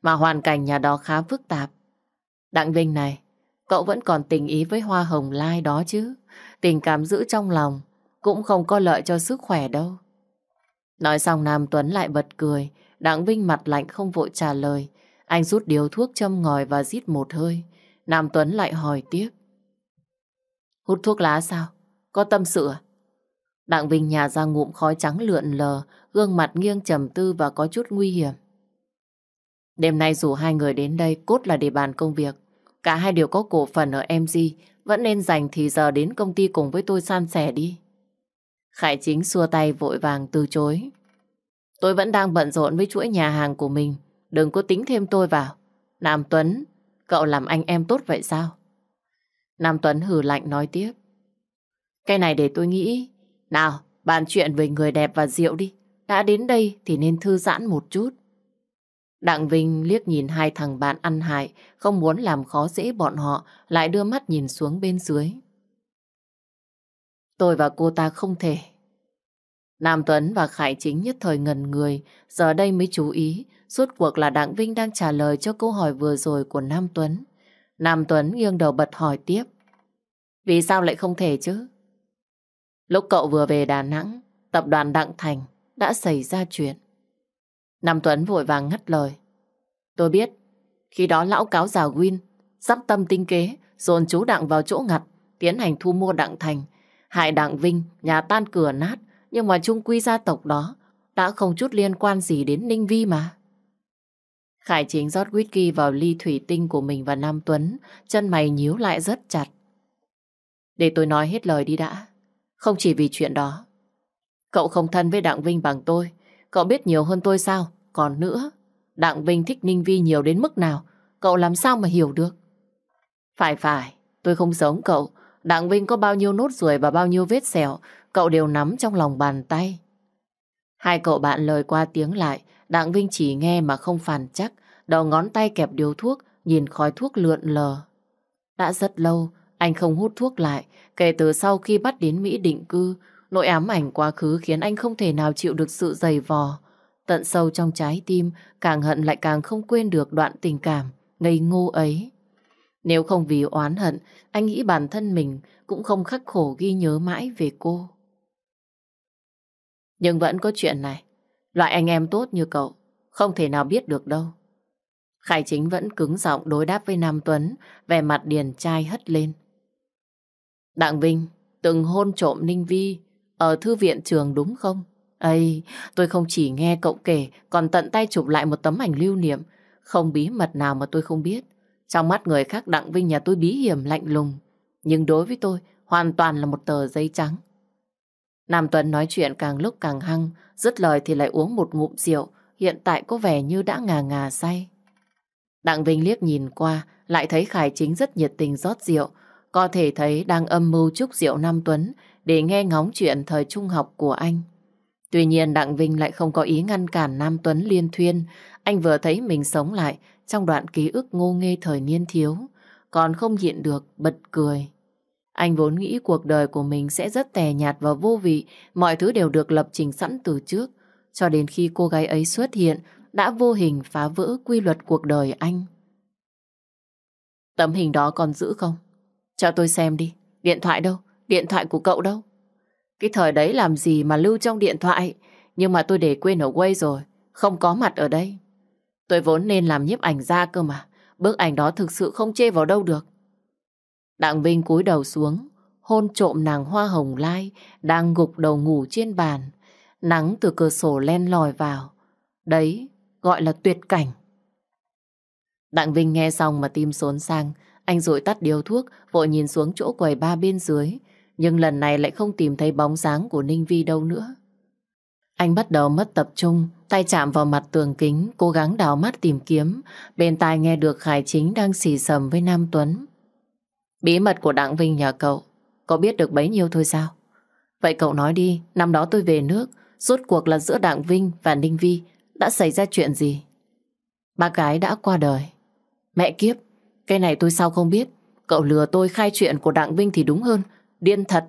mà hoàn cảnh nhà đó khá phức tạp. Đặng Vinh này, cậu vẫn còn tình ý với Hoa Hồng Lai đó chứ. Tình cảm giữ trong lòng cũng không có lợi cho sức khỏe đâu. Nói xong Nam Tuấn lại bật cười, Đặng Vinh mặt lạnh không vội trả lời, anh rút điếu thuốc châm ngòi và rít một hơi. Nam Tuấn lại hỏi tiếp. Hút thuốc lá sao? Có tâm sự à? Đặng Vinh nhà ra ngụm khói trắng lượn lờ, gương mặt nghiêng trầm tư và có chút nguy hiểm. Đêm nay dù hai người đến đây cốt là để bàn công việc. Cả hai đều có cổ phần ở MG, vẫn nên dành thì giờ đến công ty cùng với tôi san sẻ đi. Khải chính xua tay vội vàng từ chối. Tôi vẫn đang bận rộn với chuỗi nhà hàng của mình. Đừng có tính thêm tôi vào. Nam Tuấn, cậu làm anh em tốt vậy sao? Nam Tuấn hừ lạnh nói tiếp. Cái này để tôi nghĩ. Nào, bàn chuyện về người đẹp và rượu đi. Đã đến đây thì nên thư giãn một chút. Đặng Vinh liếc nhìn hai thằng bạn ăn hại, không muốn làm khó dễ bọn họ, lại đưa mắt nhìn xuống bên dưới. Tôi và cô ta không thể. Nam Tuấn và Khải Chính nhất thời ngần người, giờ đây mới chú ý, suốt cuộc là Đặng Vinh đang trả lời cho câu hỏi vừa rồi của Nam Tuấn. Nam Tuấn nghiêng đầu bật hỏi tiếp. Vì sao lại không thể chứ? Lúc cậu vừa về Đà Nẵng, tập đoàn Đặng Thành đã xảy ra chuyện. Nam Tuấn vội vàng ngắt lời. Tôi biết, khi đó lão cáo già Win sắp tâm tinh kế, dồn chú Đặng vào chỗ ngặt, tiến hành thu mua Đặng Thành. Hại Đặng Vinh, nhà tan cửa nát, nhưng mà trung quy gia tộc đó đã không chút liên quan gì đến Ninh Vi mà. Khải chính rót whisky vào ly thủy tinh của mình và Nam Tuấn, chân mày nhíu lại rất chặt. Để tôi nói hết lời đi đã. Không chỉ vì chuyện đó. Cậu không thân với Đặng Vinh bằng tôi. Cậu biết nhiều hơn tôi sao? Còn nữa, Đặng Vinh thích Ninh Vi nhiều đến mức nào? Cậu làm sao mà hiểu được? Phải phải, tôi không giống cậu. Đặng Vinh có bao nhiêu nốt ruồi và bao nhiêu vết sẹo, cậu đều nắm trong lòng bàn tay. Hai cậu bạn lời qua tiếng lại, Đặng Vinh chỉ nghe mà không phản chắc, đầu ngón tay kẹp điếu thuốc, nhìn khói thuốc lượn lờ. Đã rất lâu, anh không hút thuốc lại, kể từ sau khi bắt đến Mỹ định cư, nỗi ám ảnh quá khứ khiến anh không thể nào chịu được sự dày vò. Tận sâu trong trái tim, càng hận lại càng không quên được đoạn tình cảm, ngây ngô ấy. Nếu không vì oán hận, anh nghĩ bản thân mình cũng không khắc khổ ghi nhớ mãi về cô. Nhưng vẫn có chuyện này. Loại anh em tốt như cậu, không thể nào biết được đâu. Khải chính vẫn cứng giọng đối đáp với Nam Tuấn, vẻ mặt điền trai hất lên. Đặng Vinh từng hôn trộm Ninh Vi ở thư viện trường đúng không? Ây, tôi không chỉ nghe cậu kể, còn tận tay chụp lại một tấm ảnh lưu niệm. Không bí mật nào mà tôi không biết. Trong mắt người khác Đặng Vinh nhà tôi bí hiểm lạnh lùng. Nhưng đối với tôi, hoàn toàn là một tờ giấy trắng. Nam Tuấn nói chuyện càng lúc càng hăng, dứt lời thì lại uống một ngụm rượu, hiện tại có vẻ như đã ngà ngà say. Đặng Vinh liếc nhìn qua, lại thấy Khải Chính rất nhiệt tình rót rượu, có thể thấy đang âm mưu chúc rượu Nam Tuấn để nghe ngóng chuyện thời trung học của anh. Tuy nhiên Đặng Vinh lại không có ý ngăn cản Nam Tuấn liên thuyên, anh vừa thấy mình sống lại trong đoạn ký ức ngô nghê thời niên thiếu, còn không hiện được bật cười. Anh vốn nghĩ cuộc đời của mình sẽ rất tè nhạt và vô vị, mọi thứ đều được lập trình sẵn từ trước, cho đến khi cô gái ấy xuất hiện đã vô hình phá vỡ quy luật cuộc đời anh. Tấm hình đó còn giữ không? Cho tôi xem đi. Điện thoại đâu? Điện thoại của cậu đâu? Cái thời đấy làm gì mà lưu trong điện thoại? Nhưng mà tôi để quên ở quay rồi. Không có mặt ở đây. Tôi vốn nên làm nhiếp ảnh ra cơ mà. Bức ảnh đó thực sự không chê vào đâu được. Đặng Vinh cúi đầu xuống, hôn trộm nàng hoa hồng lai, đang gục đầu ngủ trên bàn. Nắng từ cửa sổ len lòi vào. Đấy, gọi là tuyệt cảnh. Đặng Vinh nghe xong mà tim xốn sang, anh rồi tắt điếu thuốc, vội nhìn xuống chỗ quầy ba bên dưới, nhưng lần này lại không tìm thấy bóng dáng của Ninh Vi đâu nữa. Anh bắt đầu mất tập trung, tay chạm vào mặt tường kính, cố gắng đào mắt tìm kiếm, bên tai nghe được Khải Chính đang xì sầm với Nam Tuấn. Bí mật của Đặng Vinh nhà cậu, Có biết được bấy nhiêu thôi sao? Vậy cậu nói đi, năm đó tôi về nước, rốt cuộc là giữa Đặng Vinh và Ninh Vi đã xảy ra chuyện gì? Ba gái đã qua đời. Mẹ kiếp, cái này tôi sao không biết. Cậu lừa tôi khai chuyện của Đặng Vinh thì đúng hơn. Điên thật.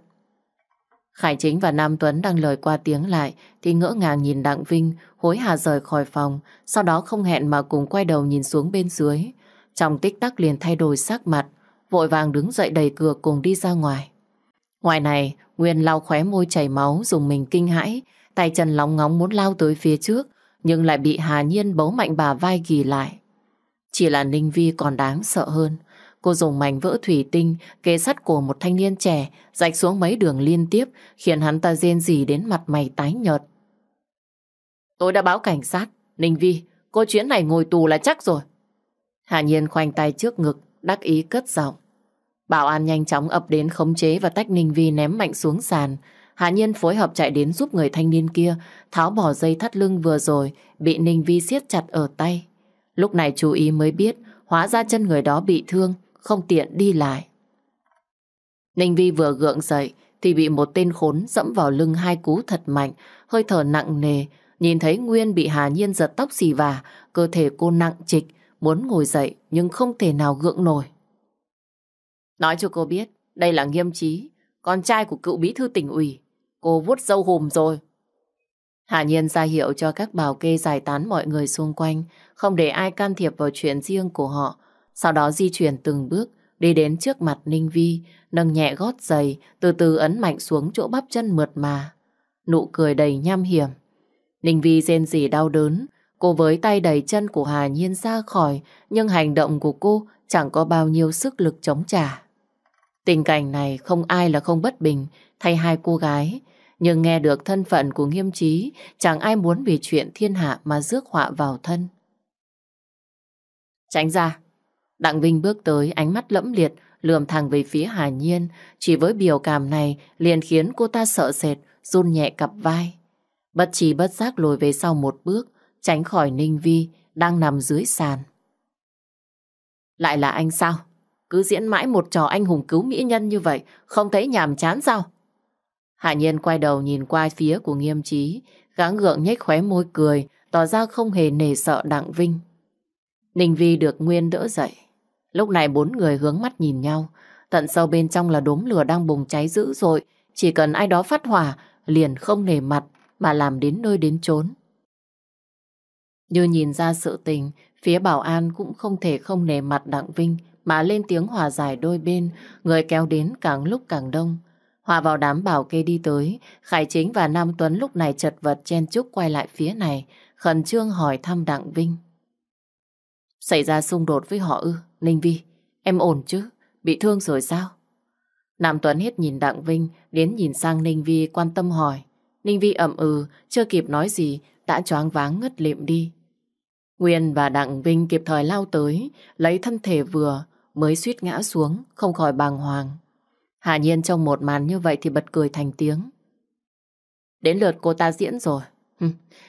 Khải Chính và Nam Tuấn đang lời qua tiếng lại thì ngỡ ngàng nhìn Đặng Vinh hối hả rời khỏi phòng sau đó không hẹn mà cùng quay đầu nhìn xuống bên dưới. Trong tích tắc liền thay đổi sắc mặt vội vàng đứng dậy đẩy cửa cùng đi ra ngoài. Ngoài này, Nguyên lau khóe môi chảy máu dùng mình kinh hãi tay chân lóng ngóng muốn lao tới phía trước nhưng lại bị Hà Nhiên bấu mạnh bà vai ghi lại. Chỉ là Ninh Vi còn đáng sợ hơn. Cô dùng mảnh vỡ thủy tinh kế sắt của một thanh niên trẻ rạch xuống mấy đường liên tiếp khiến hắn ta rên rỉ đến mặt mày tái nhợt. Tôi đã báo cảnh sát. Ninh Vi, cô chuyến này ngồi tù là chắc rồi. Hà Nhiên khoanh tay trước ngực, đắc ý cất giọng. Bảo an nhanh chóng ập đến khống chế và tách Ninh Vi ném mạnh xuống sàn. Hà Nhiên phối hợp chạy đến giúp người thanh niên kia tháo bỏ dây thắt lưng vừa rồi bị Ninh Vi siết chặt ở tay. Lúc này chú ý mới biết hóa ra chân người đó bị thương, không tiện đi lại. Ninh Vi vừa gượng dậy thì bị một tên khốn dẫm vào lưng hai cú thật mạnh, hơi thở nặng nề. Nhìn thấy Nguyên bị Hà Nhiên giật tóc xì vả, cơ thể cô nặng trịch, muốn ngồi dậy nhưng không thể nào gượng nổi. Nói cho cô biết, đây là nghiêm trí, con trai của cựu bí thư tỉnh ủy. Cô vuốt dâu hùm rồi. Hạ Nhiên ra hiệu cho các bảo kê giải tán mọi người xung quanh, không để ai can thiệp vào chuyện riêng của họ. Sau đó di chuyển từng bước, đi đến trước mặt Ninh Vi, nâng nhẹ gót giày, từ từ ấn mạnh xuống chỗ bắp chân mượt mà. nụ cười đầy nham hiểm. Ninh Vi rên rỉ đau đớn, cô với tay đẩy chân của Hà Nhiên ra khỏi, nhưng hành động của cô chẳng có bao nhiêu sức lực chống trả. Tình cảnh này không ai là không bất bình thay hai cô gái, nhưng nghe được thân phận của nghiêm trí, chẳng ai muốn vì chuyện thiên hạ mà rước họa vào thân. Tránh ra, Đặng Vinh bước tới ánh mắt lẫm liệt, lườm thẳng về phía Hà Nhiên. Chỉ với biểu cảm này liền khiến cô ta sợ sệt, run nhẹ cặp vai. Bất trí bất giác lùi về sau một bước, tránh khỏi Ninh Vi đang nằm dưới sàn. Lại là anh sao? Cứ diễn mãi một trò anh hùng cứu mỹ nhân như vậy, không thấy nhàm chán sao? Hạ Nhiên quay đầu nhìn qua phía của nghiêm trí, gắng gượng nhếch khóe môi cười, tỏ ra không hề nề sợ Đặng Vinh. Ninh Vi được Nguyên đỡ dậy. Lúc này bốn người hướng mắt nhìn nhau, tận sâu bên trong là đốm lửa đang bùng cháy dữ dội, chỉ cần ai đó phát hỏa, liền không nề mặt mà làm đến nơi đến chốn. Như nhìn ra sự tình, phía bảo an cũng không thể không nề mặt Đặng Vinh mà lên tiếng hòa giải đôi bên, người kéo đến càng lúc càng đông. Hòa vào đám bảo kê đi tới, Khải Chính và Nam Tuấn lúc này chật vật chen chúc quay lại phía này, khẩn trương hỏi thăm Đặng Vinh. Xảy ra xung đột với họ ư, Ninh Vi, em ổn chứ, bị thương rồi sao? Nam Tuấn hết nhìn Đặng Vinh, đến nhìn sang Ninh Vi quan tâm hỏi. Ninh Vi ậm ừ, chưa kịp nói gì, đã choáng váng ngất lịm đi. Nguyên và Đặng Vinh kịp thời lao tới, lấy thân thể vừa, mới suýt ngã xuống, không khỏi bàng hoàng. Hà nhiên trong một màn như vậy thì bật cười thành tiếng. Đến lượt cô ta diễn rồi,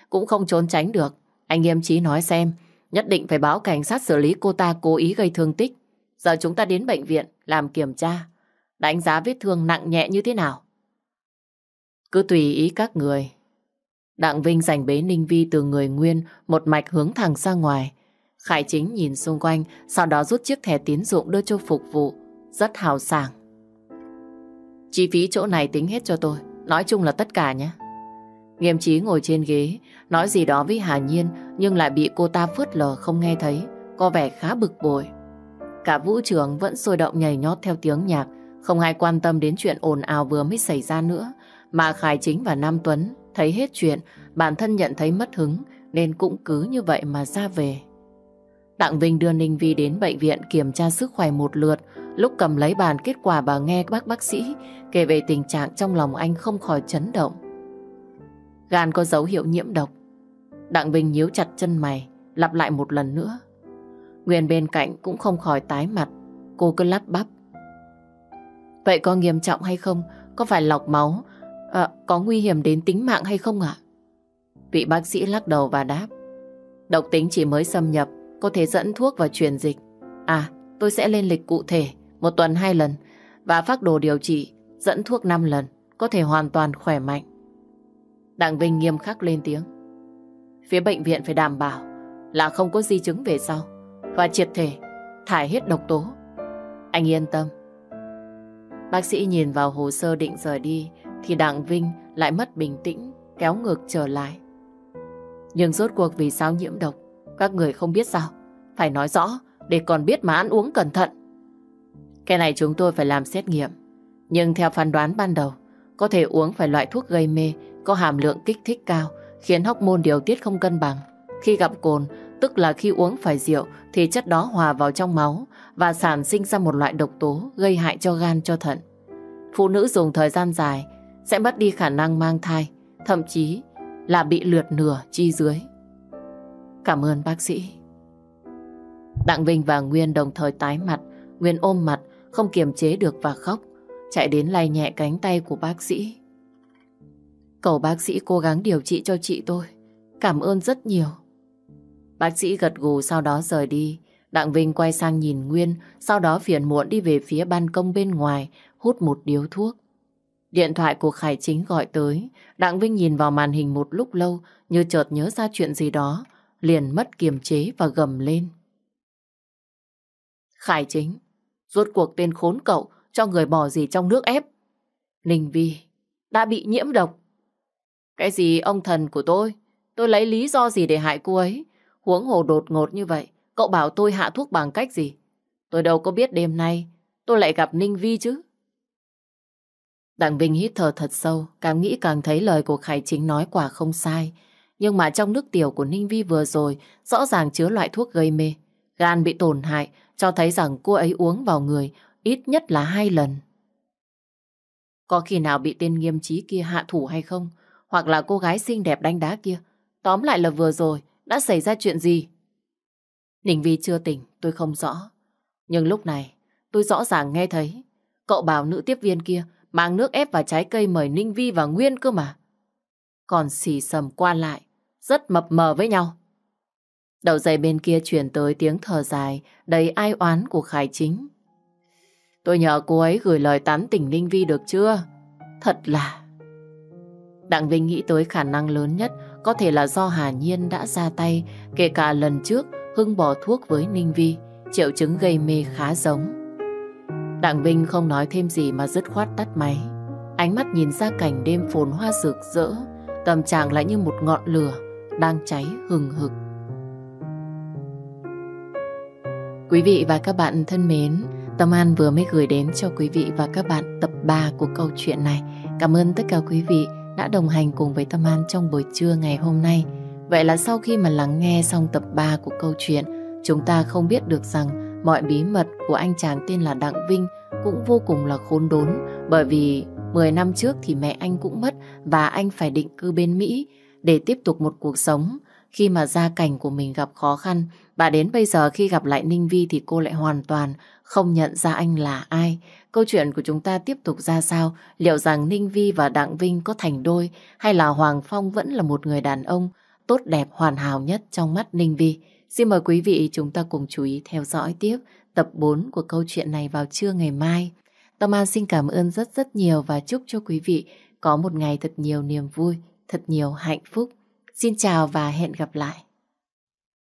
cũng không trốn tránh được. Anh nghiêm trí nói xem, nhất định phải báo cảnh sát xử lý cô ta cố ý gây thương tích. Giờ chúng ta đến bệnh viện làm kiểm tra, đánh giá vết thương nặng nhẹ như thế nào. Cứ tùy ý các người. Đặng Vinh giành bế Ninh Vi từ người Nguyên một mạch hướng thẳng ra ngoài. Khải chính nhìn xung quanh, sau đó rút chiếc thẻ tín dụng đưa cho phục vụ. Rất hào sảng. Chi phí chỗ này tính hết cho tôi. Nói chung là tất cả nhé. Nghiêm trí ngồi trên ghế, nói gì đó với Hà Nhiên nhưng lại bị cô ta phớt lờ không nghe thấy. Có vẻ khá bực bội. Cả vũ trường vẫn sôi động nhảy nhót theo tiếng nhạc, không ai quan tâm đến chuyện ồn ào vừa mới xảy ra nữa. Mà Khải Chính và Nam Tuấn thấy hết chuyện, bản thân nhận thấy mất hứng nên cũng cứ như vậy mà ra về. Đặng Vinh đưa Ninh Vi đến bệnh viện kiểm tra sức khỏe một lượt. Lúc cầm lấy bàn kết quả bà nghe bác bác sĩ kể về tình trạng trong lòng anh không khỏi chấn động. Gan có dấu hiệu nhiễm độc. Đặng bình nhíu chặt chân mày, lặp lại một lần nữa. Nguyên bên cạnh cũng không khỏi tái mặt. Cô cứ lắp bắp. Vậy có nghiêm trọng hay không? Có phải lọc máu? À, có nguy hiểm đến tính mạng hay không ạ? Vị bác sĩ lắc đầu và đáp. Độc tính chỉ mới xâm nhập có thể dẫn thuốc và truyền dịch. À, tôi sẽ lên lịch cụ thể, một tuần hai lần, và phát đồ điều trị, dẫn thuốc năm lần, có thể hoàn toàn khỏe mạnh. Đặng Vinh nghiêm khắc lên tiếng. Phía bệnh viện phải đảm bảo là không có di chứng về sau, và triệt thể thải hết độc tố. Anh yên tâm. Bác sĩ nhìn vào hồ sơ định rời đi, thì Đặng Vinh lại mất bình tĩnh, kéo ngược trở lại. Nhưng rốt cuộc vì sao nhiễm độc? Các người không biết sao? Phải nói rõ để còn biết mà ăn uống cẩn thận. Cái này chúng tôi phải làm xét nghiệm. Nhưng theo phán đoán ban đầu, có thể uống phải loại thuốc gây mê có hàm lượng kích thích cao, khiến hóc môn điều tiết không cân bằng. Khi gặp cồn, tức là khi uống phải rượu thì chất đó hòa vào trong máu và sản sinh ra một loại độc tố gây hại cho gan cho thận. Phụ nữ dùng thời gian dài sẽ mất đi khả năng mang thai, thậm chí là bị lượt nửa chi dưới. Cảm ơn bác sĩ. Đặng Vinh và Nguyên đồng thời tái mặt, Nguyên ôm mặt, không kiềm chế được và khóc, chạy đến lay nhẹ cánh tay của bác sĩ. Cầu bác sĩ cố gắng điều trị cho chị tôi. Cảm ơn rất nhiều. Bác sĩ gật gù sau đó rời đi. Đặng Vinh quay sang nhìn Nguyên, sau đó phiền muộn đi về phía ban công bên ngoài, hút một điếu thuốc. Điện thoại của Khải Chính gọi tới, Đặng Vinh nhìn vào màn hình một lúc lâu như chợt nhớ ra chuyện gì đó, liền mất kiềm chế và gầm lên. Khải Chính, rốt cuộc tên khốn cậu cho người bỏ gì trong nước ép. Ninh Vi đã bị nhiễm độc. Cái gì ông thần của tôi? Tôi lấy lý do gì để hại cô ấy? Huống hồ đột ngột như vậy, cậu bảo tôi hạ thuốc bằng cách gì? Tôi đâu có biết đêm nay tôi lại gặp Ninh Vi chứ. Đặng Vinh hít thở thật sâu, càng nghĩ càng thấy lời của Khải Chính nói quả không sai. Nhưng mà trong nước tiểu của Ninh Vi vừa rồi rõ ràng chứa loại thuốc gây mê. Gan bị tổn hại, cho thấy rằng cô ấy uống vào người ít nhất là hai lần. Có khi nào bị tên nghiêm trí kia hạ thủ hay không? Hoặc là cô gái xinh đẹp đánh đá kia? Tóm lại là vừa rồi, đã xảy ra chuyện gì? Ninh Vi chưa tỉnh, tôi không rõ. Nhưng lúc này, tôi rõ ràng nghe thấy. Cậu bảo nữ tiếp viên kia mang nước ép và trái cây mời Ninh Vi và Nguyên cơ mà. Còn xì sầm qua lại, rất mập mờ với nhau. Đầu dây bên kia chuyển tới tiếng thở dài, đầy ai oán của Khải Chính. Tôi nhờ cô ấy gửi lời tán tỉnh Ninh Vi được chưa? Thật là... Đặng Vinh nghĩ tới khả năng lớn nhất có thể là do Hà Nhiên đã ra tay, kể cả lần trước Hưng bỏ thuốc với Ninh Vi, triệu chứng gây mê khá giống. Đặng Vinh không nói thêm gì mà dứt khoát tắt máy. Ánh mắt nhìn ra cảnh đêm phồn hoa rực rỡ, tâm trạng lại như một ngọn lửa đang cháy hừng hực. Quý vị và các bạn thân mến, Tâm An vừa mới gửi đến cho quý vị và các bạn tập 3 của câu chuyện này. Cảm ơn tất cả quý vị đã đồng hành cùng với Tâm An trong buổi trưa ngày hôm nay. Vậy là sau khi mà lắng nghe xong tập 3 của câu chuyện, chúng ta không biết được rằng mọi bí mật của anh chàng tên là Đặng Vinh cũng vô cùng là khốn đốn bởi vì 10 năm trước thì mẹ anh cũng mất và anh phải định cư bên Mỹ để tiếp tục một cuộc sống khi mà gia cảnh của mình gặp khó khăn và đến bây giờ khi gặp lại Ninh Vi thì cô lại hoàn toàn không nhận ra anh là ai. Câu chuyện của chúng ta tiếp tục ra sao? Liệu rằng Ninh Vi và Đặng Vinh có thành đôi hay là Hoàng Phong vẫn là một người đàn ông tốt đẹp hoàn hảo nhất trong mắt Ninh Vi? Xin mời quý vị chúng ta cùng chú ý theo dõi tiếp tập 4 của câu chuyện này vào trưa ngày mai. Tâm An xin cảm ơn rất rất nhiều và chúc cho quý vị có một ngày thật nhiều niềm vui, thật nhiều hạnh phúc. Xin chào và hẹn gặp lại.